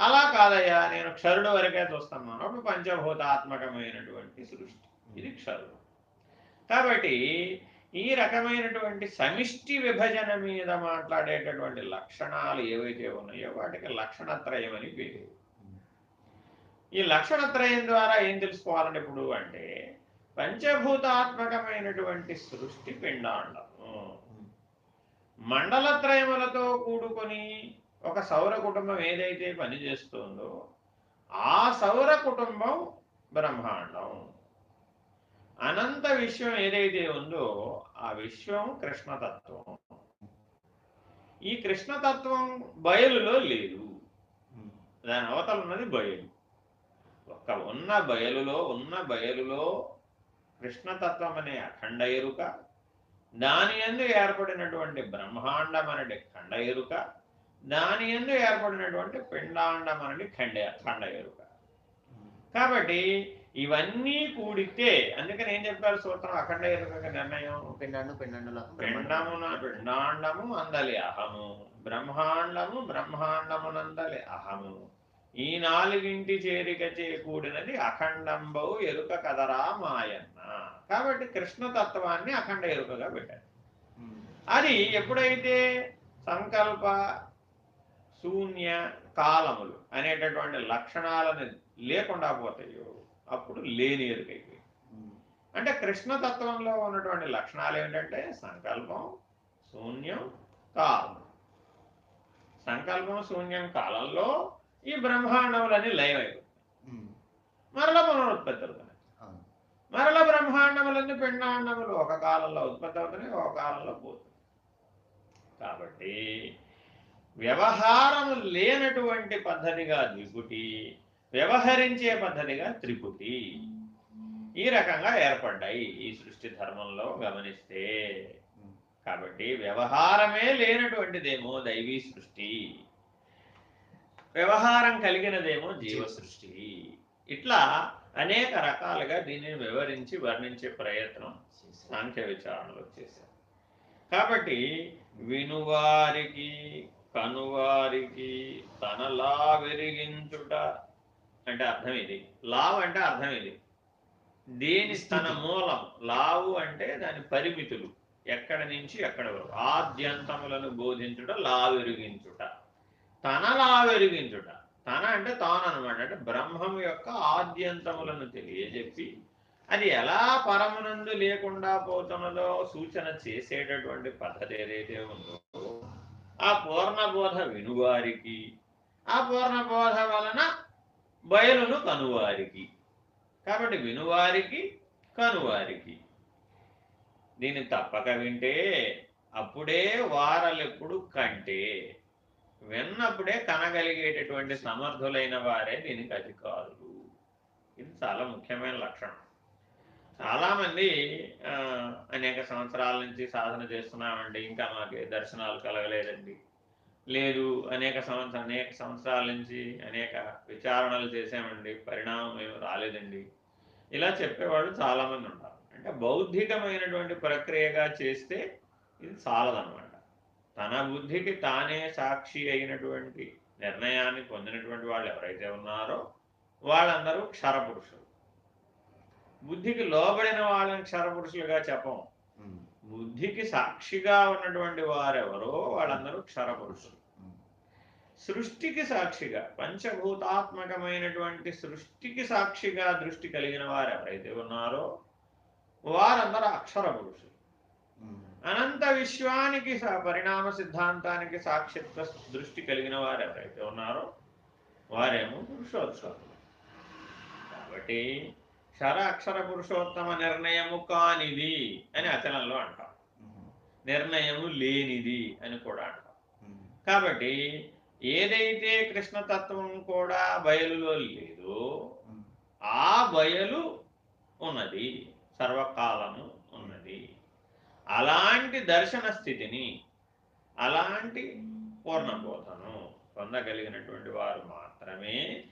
అలా కాదయ్యా నేను క్షరుడు వరకే చూస్తున్నాను. అప్పుడు పంచభూతాత్మకమైనటువంటి సృష్టి. ఇది క్షరుడు. కాబట్టి ఈ రకమైనటువంటి సమిష్టి విభజన మీద మాట్లాడేటటువంటి లక్షణాలు ఏవైతే ఉన్నాయో వాటికి లక్షణత్రయం అని పేరు. ఈ లక్షణత్రయం ద్వారా ఏం తెలుసుకోవాలని ఇప్పుడు అంటే పంచభూతాత్మకమైనటువంటి సృష్టి పిండాండము మండలత్రయములతో కూడుకొని ఒక సౌర కుటుంబం ఏదైతే పనిచేస్తుందో ఆ సౌర కుటుంబం బ్రహ్మాండం. అనంత విశ్వం ఏదైతే ఉందో ఆ విశ్వం కృష్ణతత్వం. ఈ కృష్ణతత్వం బయలులో లేదు. దాని అవతల ఉన్నది బయలు. ఒక ఉన్న బయలులో ఉన్న బయలులో కృష్ణతత్వం అనే అఖండ ఎరుక దాని ఎందు ఏర్పడినటువంటి బ్రహ్మాండం అనేది ఖండ ఎరుక దాని ఎందు ఏర్పడినటువంటి పిండాండం అనేది ఖండ ఖండ ఎరుక. కాబట్టి ఇవన్నీ కూడితే అందుకని ఏం చెప్పారు సూత్రం? అఖండ ఎరుక నిర్ణయం? పిండాండు పిండాండుల పిండమున పిండాండము అందలి అహము. బ్రహ్మాండము బ్రహ్మాండమునందలి అహము. ఈ నాలుగింటి చేరిక చేకూడినది అఖండంబవు ఎరుక కదరా మాయన్న కాబట్టి కృష్ణతత్వాన్ని అఖండ ఎరుకగా పెట్టారు. అది ఎప్పుడైతే సంకల్ప శూన్య కాలములు అనేటటువంటి లక్షణాలను లేకుండా పోతాయో అప్పుడు లేని ఎరుకైపోయి అంటే కృష్ణతత్వంలో ఉన్నటువంటి లక్షణాలు ఏమిటంటే సంకల్పం శూన్యం కాలం సంకల్పం శూన్యం కాలంలో ఈ బ్రహ్మాండములన్నీ లయమైపోయి ఉమ్. మరల పునరుత్పత్తి అవుతున్నాయి. మరల బ్రహ్మాండములన్నీ పిండాండములు ఒక కాలంలో ఉత్పత్తి అవుతున్నాయి ఒక కాలంలో పోతున్నాయి కాబట్టి వ్యవహారము లేనటువంటి పద్ధతిగా ద్విపుటి వ్యవహరించే పద్ధతిగా త్రిపుటి ఈ రకంగా ఏర్పడ్డాయి ఈ సృష్టి ధర్మంలో గమనిస్తే. కాబట్టి వ్యవహారమే లేనటువంటిదేమో దైవీ సృష్టి వ్యవహారం కలిగినదేమో జీవ సృష్టి ఇట్లా అనేక రకాలుగా దీనిని వివరించి వర్ణించే ప్రయత్నం సాంఖ్య విచారణలో చేశారు. కాబట్టి వినువారికి కనువారికి తనలా వెరిగించుట అంటే అర్థం ఇది. లావు అంటే అర్థం ఇది. దేని తన మూలం లావు అంటే దాని పరిమితులు. ఎక్కడి నుంచి ఎక్కడి వరకు? ఆద్యంతములను బోధించుట లావెరిగించుట తనలా వెలిగించుట. తన అంటే తాను అనమాట అంటే బ్రహ్మం యొక్క ఆద్యంతములను తెలియజెప్పి అది ఎలా పరమనందు లేకుండా పోతున్నదో సూచన చేసేటటువంటి పద్ధతి ఏదైతే ఉందో ఆ పూర్ణబోధ వినువారికి ఆ పూర్ణబోధ వలన బయలును కనువారికి. కాబట్టి వినువారికి కనువారికి. దీన్ని తప్పక వింటే అప్పుడే వారలెప్పుడు కంటే విన్నప్పుడే కనగలిగేటటువంటి సమర్థులైన వారే దీనికి అధికారులు. ఇది చాలా ముఖ్యమైన లక్షణం. చాలామంది అనేక సంవత్సరాల నుంచి సాధన చేస్తున్నామండి. ఇంకా మాకు దర్శనాలు కలగలేదండి. లేదు అనేక సంవత్సరం అనేక సంవత్సరాల నుంచి అనేక విచారణలు చేసామండి పరిణామం ఏమి రాలేదండి. ఇలా చెప్పేవాళ్ళు చాలామంది ఉంటారు అంటే బౌద్ధికమైనటువంటి ప్రక్రియగా చేస్తే ఇది చాలదన్నమాట తన బుద్ధికి తానే సాక్షి అయినటువంటి నిర్ణయాన్ని పొందినటువంటి వాళ్ళు ఎవరైతే ఉన్నారో వాళ్ళందరూ క్షరపురుషులు. బుద్ధికి లోబడిన వాళ్ళని క్షరపురుషులుగా చెప్పం. బుద్ధికి సాక్షిగా ఉన్నటువంటి వారెవరో వాళ్ళందరూ క్షరపురుషులు. సృష్టికి సాక్షిగా పంచభూతాత్మకమైనటువంటి సృష్టికి సాక్షిగా దృష్టి కలిగిన వారు ఎవరైతే ఉన్నారో వారందరూ అక్షర పురుషులు అనంత విశ్వానికి సా- పరిణామ సిద్ధాంతానికి సాక్షిత్వ దృష్టి కలిగిన వారు ఎవరైతే ఉన్నారో వారేమో పురుషోత్సవం కాబట్టి క్షర అక్షర పురుషోత్తమ నిర్ణయము కానిది అని అచలంలో అంటాం. నిర్ణయము లేనిది అని కూడా అంటాం. కాబట్టి ఏదైతే కృష్ణతత్వం కూడా బయలులో లేదో ఆ బయలు ఉన్నది. సర్వకాలము అలాంటి దర్శన స్థితిని అలాంటి పూర్ణబోధను పొందగలిగినటువంటి వారు మాత్రమే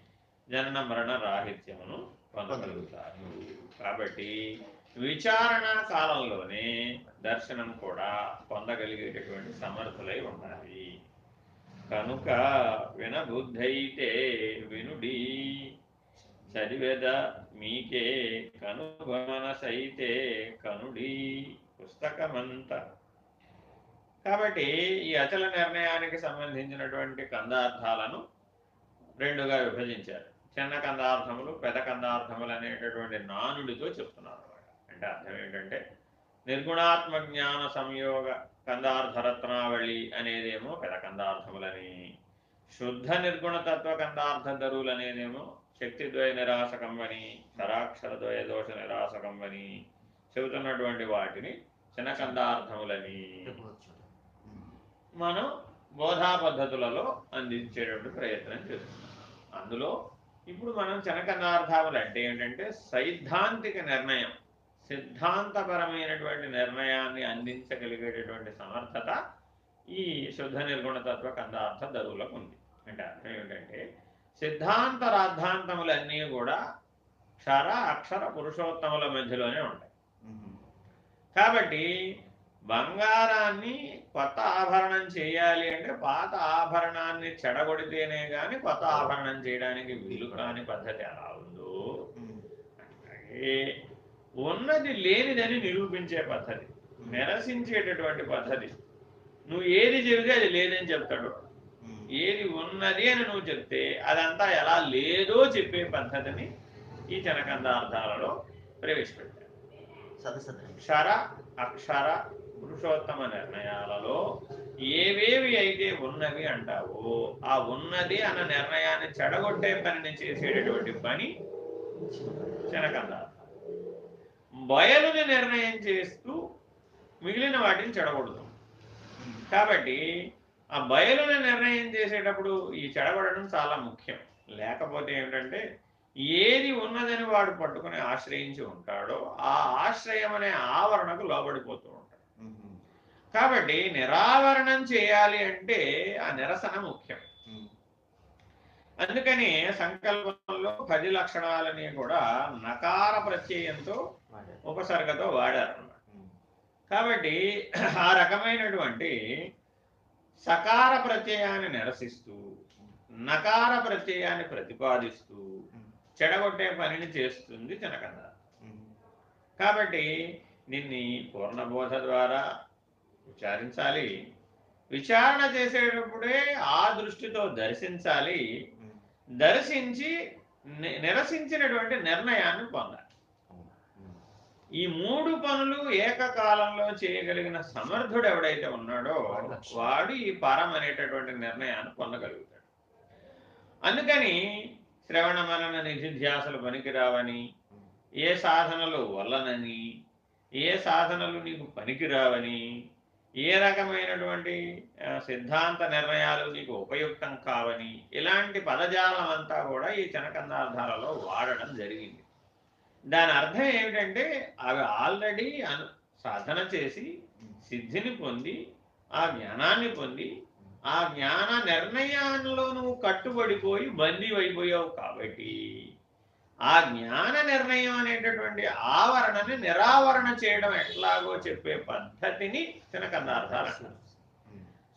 జనన మరణ రాహిత్యమును పొందగలుగుతారు. కాబట్టి విచారణ కాలంలోనే దర్శనం కూడా పొందగలిగేటటువంటి సమర్థులై ఉండాలి. కనుక వినబుద్ధైతే వినుడి చదివేద మీకే కనుగొనసైతే కనుడి. పుస్తకమంత. కాబట్టి ఈ అచల నిర్ణయానికి సంబంధించినటువంటి కందార్థాలను రెండుగా విభజించారు. చిన్న కందార్థములు పెద్ద కందార్థములు అనేటటువంటి నానుడితో చెప్తున్నారు అంటే అర్థం ఏంటంటే నిర్గుణాత్మ జ్ఞాన సంయోగ కందార్థరత్నావళి అనేదేమో పెద్ద కందార్థములని శుద్ధ నిర్గుణతత్వ కందార్థ ధరువులు అనేదేమో శక్తిద్వయ నిరాశకం అని దోష నిరాశకం అని చెబుతున్నటువంటి వాటిని చిన్నకందార్థములని మనం బోధా పద్ధతులలో అందించేటువంటి ప్రయత్నం చేస్తున్నాం. అందులో ఇప్పుడు మనం చనకనార్థాములు అంటే ఏంటంటే సైద్ధాంతిక నిర్ణయం సిద్ధాంతపరమైనటువంటి నిర్ణయాన్ని అందించగలిగేటటువంటి సమర్థత ఈ శుద్ధ నిర్గుణతత్వ కందార్థ దరువులకు ఉంది. అంటే అర్థం ఏమిటంటే సిద్ధాంత రాద్ధాంతములన్నీ కూడా క్షర అక్షర పురుషోత్తముల మధ్యలోనే ఉంటాయి. కాబట్టి బంగారాన్ని కొత్త ఆభరణం చేయాలి అంటే పాత ఆభరణాన్ని చెడగొడితేనే కానీ కొత్త ఆభరణం చేయడానికి వీలు కాని పద్ధతి ఎలా ఉందో. అలాగే ఉన్నది లేనిదని నిరూపించే పద్ధతి నిరసించేటటువంటి పద్ధతి. నువ్వు ఏది చెబితే అది లేదని చెప్తాడు. ఏది ఉన్నది అని నువ్వు చెప్తే అదంతా ఎలా లేదో చెప్పే పద్ధతిని ఈ జనకందార్థాలలో ప్రవేశపెట్టారు సదసద్ క్షర అక్షర పురుషోత్తమ నిర్ణయాలలో ఏవేవి అయితే ఉన్నవి అంటావో ఆ ఉన్నది అన్న నిర్ణయాన్ని చెడగొట్టే పనిని చేసేటటువంటి పని శనకందార్థం బయలుని నిర్ణయం చేస్తూ మిగిలిన వాటిని చెడగొడుతాం. కాబట్టి ఆ బయలుని నిర్ణయం చేసేటప్పుడు ఈ చెడగొడడం చాలా ముఖ్యం. లేకపోతే ఏమిటంటే ఏది ఉన్నదని వాడు పట్టుకుని ఆశ్రయించి ఉంటాడో ఆ ఆశ్రయం అనే ఆవరణకు లోబడిపోతూ ఉంటాడు. కాబట్టి నిరావరణం చేయాలి అంటే ఆ నిరసన ముఖ్యం. అందుకని సంకల్పంలో పది లక్షణాలని కూడా నకార ప్రత్యయంతో వాడారు. ఉపసర్గతో వాడారన్నమాట. ఉమ్, కాబట్టి ఆ రకమైనటువంటి సకార ప్రత్యయాన్ని నిరసిస్తూ నకార ప్రత్యయాన్ని ప్రతిపాదిస్తూ చెడగొట్టే పనిని చేస్తుంది జనకంద కాబట్టి దీన్ని పూర్ణబోధ ద్వారా విచారించాలి. విచారణ చేసేటప్పుడే ఆ దృష్టితో దర్శించాలి. దర్శించి నిరసించినటువంటి నిర్ణయాన్ని పొందాలి. ఈ మూడు పనులు ఏకకాలంలో చేయగలిగిన సమర్థుడు ఎవడైతే ఉన్నాడో వాడు ఈ పరం అనేటటువంటి నిర్ణయాన్ని పొందగలుగుతాడు. అందుకని శ్రవణ మనన నిధిధ్యాసలు పనికిరావని ఏ సాధనలు వల్లనని ఏ సాధనలు నీకు పనికిరావని ఏ రకమైనటువంటి సిద్ధాంత నిర్ణయాలు నీకు ఉపయుక్తం కావని ఇలాంటి పదజాలం అంతా కూడా ఈ చనకందార్థాలలో వాడడం జరిగింది. దాని అర్థం ఏమిటంటే అవి ఆల్రెడీ అను సాధన చేసి సిద్ధిని పొంది ఆ జ్ఞానాన్ని పొంది ఆ జ్ఞాన నిర్ణయాల్లో నువ్వు కట్టుబడిపోయి బందీ అయిపోయావు కాబట్టి ఆ జ్ఞాన నిర్ణయం అనేటటువంటి ఆవరణని నిరావరణ చేయడం ఎట్లాగో చెప్పే పద్ధతిని తినకందార్థాలు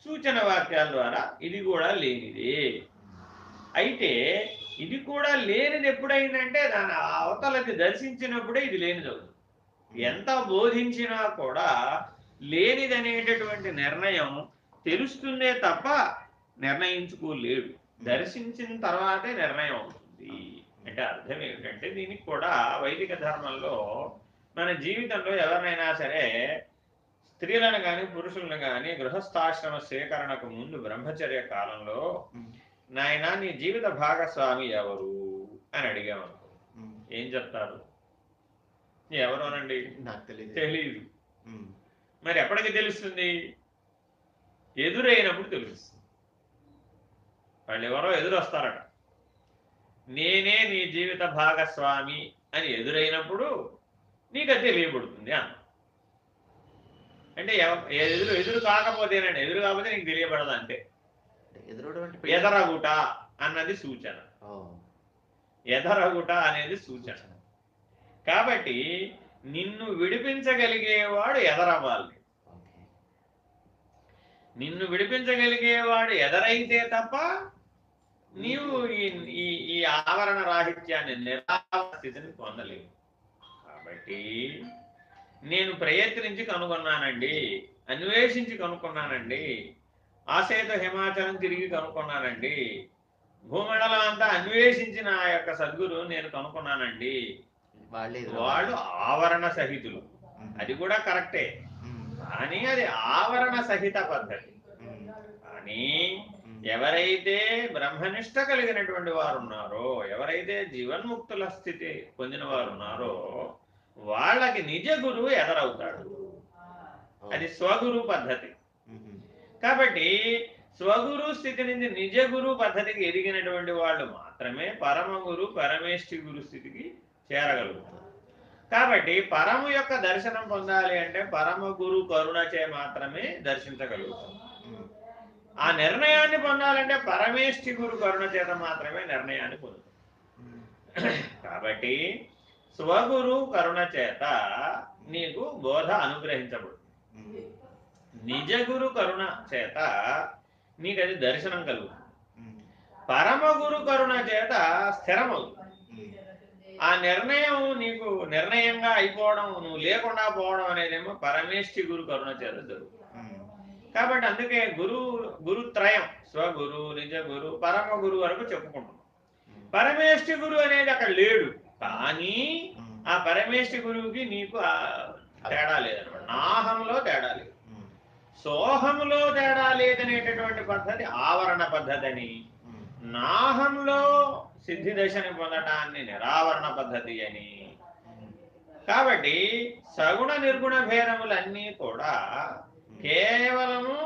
సూచన వాక్యాల ద్వారా ఇది కూడా లేనిదే. అయితే ఇది కూడా లేనిది ఎప్పుడైందంటే దాని అవతలకి దర్శించినప్పుడే ఇది లేనిది ఎంత బోధించినా కూడా లేనిదనేటటువంటి నిర్ణయం తెలుస్తుందే తప్ప నిర్ణయించుకోలేడు. దర్శించిన తర్వాతే నిర్ణయం అవుతుంది. అంటే అర్థం ఏమిటంటే దీనికి కూడా వైదిక ధర్మంలో మన జీవితంలో ఎవరినైనా సరే స్త్రీలను కానీ పురుషులను కానీ గృహస్థాశ్రమ స్వీకరణకు ముందు బ్రహ్మచర్య కాలంలో నాయన నీ జీవిత భాగస్వామి ఎవరు? అని అడిగామనుకో. ఏం చెప్తారు? ఎవరోనండి? నాకు తెలియదు తెలియదు. మరి ఎప్పటికి తెలుస్తుంది? ఎదురైనప్పుడు తెలుస్తుంది. వాళ్ళు ఎవరో ఎదురొస్తారట. నేనే నీ జీవిత భాగస్వామి అని ఎదురైనప్పుడు నీకు అది తెలియబడుతుంది అన్న. అంటే ఎదురు ఎదురు కాకపోతేనండి ఎదురు కాకపోతే నీకు తెలియబడదు అంతే. అంటే ఎదరగుట అన్నది సూచన. ఎదరగుట అనేది సూచన. కాబట్టి నిన్ను విడిపించగలిగేవాడు ఎదరవ్వాలి. నిన్ను విడిపించగలిగేవాడు ఎదరైతే తప్ప నీవు ఈ ఈ ఆవరణ రాహిత్యాన్ని నిరావరణ స్థితిని పొందలేవు కాబట్టి నేను ప్రయత్నించి కనుగొన్నానండి అన్వేషించి కనుక్కున్నానండి ఆసేత హిమాచలం తిరిగి కనుక్కున్నానండి భూమండలం అంతా అన్వేషించిన ఆ యొక్క సద్గురు నేను కనుక్కున్నానండి వాళ్ళే ఆవరణ సహితులు. అది కూడా కరెక్టే. కానీ అది ఆవరణ సహిత పద్ధతి. కానీ. ఎవరైతే బ్రహ్మనిష్ట కలిగినటువంటి వారు ఉన్నారో ఎవరైతే జీవన్ముక్తుల స్థితి పొందిన వారు ఉన్నారో వాళ్ళకి నిజ గురువు ఎదరవుతాడు. అది స్వగురు పద్ధతి. కాబట్టి స్వగురు స్థితి నుంచి నిజ గురు పద్ధతికి ఎదిగినటువంటి వాళ్ళు మాత్రమే పరమ గురు పరమేష్ఠి గురు స్థితికి చేరగలుగుతారు కాబట్టి పరము యొక్క దర్శనం పొందాలి అంటే పరమ గురు కరుణచే మాత్రమే దర్శించగలుగుతాం ఉమ్. ఆ నిర్ణయాన్ని పొందాలంటే పరమేష్ఠి గురు కరుణ చేత మాత్రమే నిర్ణయాన్ని పొందుతాం ఉమ్. కాబట్టి స్వగురు కరుణ చేత నీకు బోధ అనుగ్రహించబడుతుంది ఉమ్. నిజ గురు కరుణ చేత నీకు అది దర్శనం కలుగుతుంది. పరమ గురు కరుణ చేత స్థిరమవుతుంది. ఆ నిర్ణయం నీకు నిర్ణయంగా అయిపోవడం నువ్వు లేకుండా పోవడం అనేదేమో పరమేష్ఠి గురు కరుణ ఉమ్. కాబట్టి అందుకే గురు గురుత్రయం స్వగురు నిజ గురు పరమ గురు వరకు చెప్పుకుంటున్నాం ఉమ్. పరమేష్ఠి గురు అనేది అక్కడ లేడు కానీ. ఆ పరమేష్ఠి గురువుకి నీకు ఆ తేడా లేదనమాట నాహంలో తేడా లేదు. సోహంలో తేడా లేదనేటటువంటి పద్ధతి ఆవరణ పద్ధతి అని. నాహంలో సిద్ధి దశని పొందటాన్ని నిరావరణ పద్ధతి అని. కాబట్టి సగుణ నిర్గుణ భేదములన్నీ కూడా కేవలము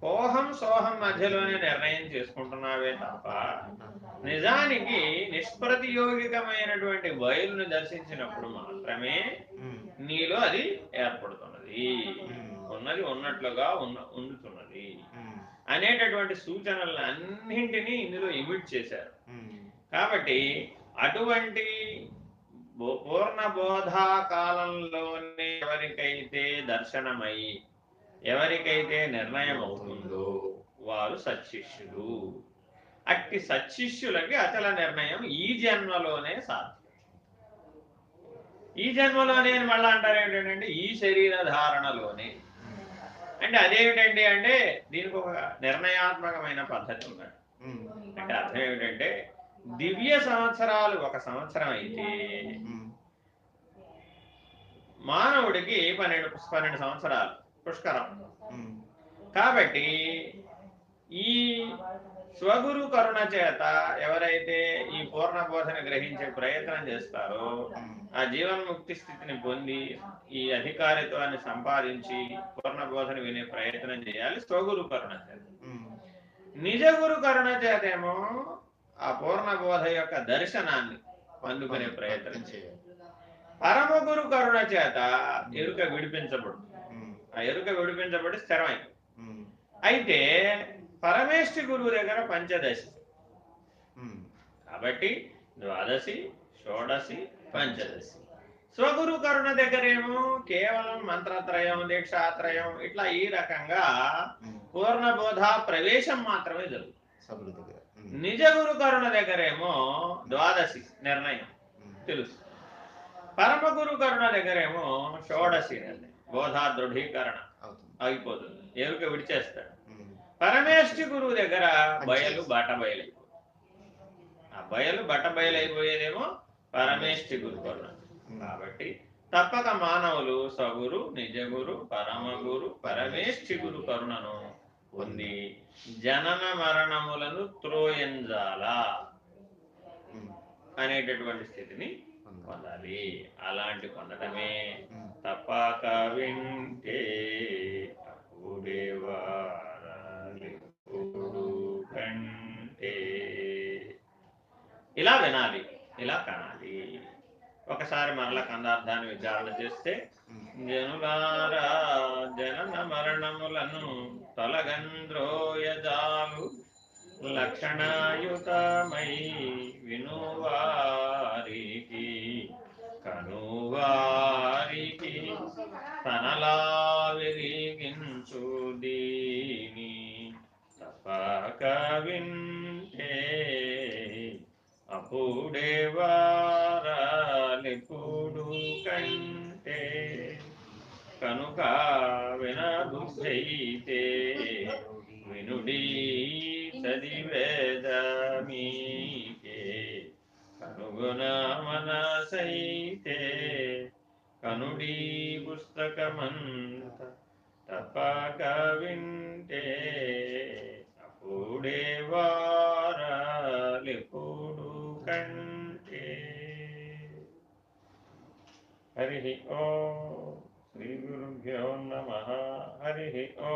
కోహం సోహం మధ్యలోనే నిర్ణయం చేసుకుంటున్నావే తప్ప నిజానికి నిష్ప్రతియోగికమైనటువంటి బయలును దర్శించినప్పుడు మాత్రమే. నీలో అది ఏర్పడుతున్నది ఉన్నది ఉన్నట్లుగా ఉన్న ఉండుతున్నది. అనేటటువంటి సూచనలు అన్నింటినీ ఇందులో ఇమిట్ చేశారు. కాబట్టి అటువంటి బో- పూర్ణ బోధా కాలంలోనే ఎవరికైతే దర్శనమై ఎవరికైతే నిర్ణయం అవుతుందో వారు సత్శిష్యులు అట్టి సత్శిష్యులకి అచల నిర్ణయం ఈ జన్మలోనే సాధ్యం. ఈ జన్మలోనే మళ్ళా అంటారు ఏంటంటే ఈ శరీర ధారణలోనే. అంటే అదేమిటండి అంటే దీనికి ఒక నిర్ణయాత్మకమైన పద్ధతి ఉన్నది. ఉమ్. అంటే అర్థం ఏమిటంటే దివ్య సంవత్సరాలు ఒక సంవత్సరం అయితే. మానవుడికి పన్నెండు పన్నెండు సంవత్సరాలు పుష్కరం. కాబట్టి ఈ స్వగురు కరుణ చేత ఎవరైతే ఈ పూర్ణ బోధన గ్రహించే ప్రయత్నం చేస్తారో. ఆ జీవన్ముక్తి స్థితిని పొంది ఈ అధికారిత్వాన్ని సంపాదించి పూర్ణ బోధన వినే ప్రయత్నం చేయాలి స్వగురు కరుణ చేత. నిజ గురు కరుణ చేతేమో ఆ పూర్ణ బోధ యొక్క దర్శనాన్ని పొందుకునే ప్రయత్నం చేయాలి. పరమ గురు కరుణ చేత ఎరుక విడిపించబడు ఆ ఎరుక విడిపించబడి స్థిరమై అయితే పరమేష్ఠి గురువు దగ్గర పంచదశి. కాబట్టి ద్వాదశి షోడశి పంచదశి. స్వగురు కరుణ దగ్గరేమో కేవలం మంత్రత్రయం దీక్షాత్రయం ఇట్లా ఈ రకంగా. పూర్ణబోధ ప్రవేశం మాత్రమే జరుగుతుంది. నిజ గురు కరుణ దగ్గరేమో ద్వాదశి నిర్ణయం. తెలుసు. పరమ గురు కరుణ దగ్గరేమో షోడశి నిర్ణయం. బోధా దృఢీకరణ అయిపోతుంది. ఎరుక విడిచేస్తాడు. పరమేష్ఠి గురువు దగ్గర బయలు బట బయలైపోతుంది. ఆ బయలు బట బయలైపోయేదేమో పరమేష్ఠి గురు కరుణ. కాబట్టి తప్పక మానవులు సగురు నిజగురు పరమ గురు పరమేష్ఠి గురు కరుణను పొంది. జనన మరణములను త్రోయంజాల. ఉమ్, అనేటటువంటి స్థితిని పొందాలి. అలాంటి పొందడమే ఉమ్, తప్పక వింటే కంటే. ఇలా వినాలి ఇలా కనాలి. ఒకసారి మరల కందార్థాన్ని విచారణ చేస్తే జనులారా జనన మరణములను తలగంద్రోయజాలు లక్షణాయుతమై వినువారికి కనువారికి తనలా విరిగించు దీని తప్పక వింటే. అప్పుడే వారాలెప్పుడు కంటే. కనుక వినబుద్ధైతే వినుడి చదివేదమీకే కనుగొన మనసైతే కనుడి పుస్తకమంత తప్పక వింటే అప్పుడే వారాలెప్పుడు కంటే. హరి ఓ. श्रीगुरुभ्यो नमः। हरिः ओ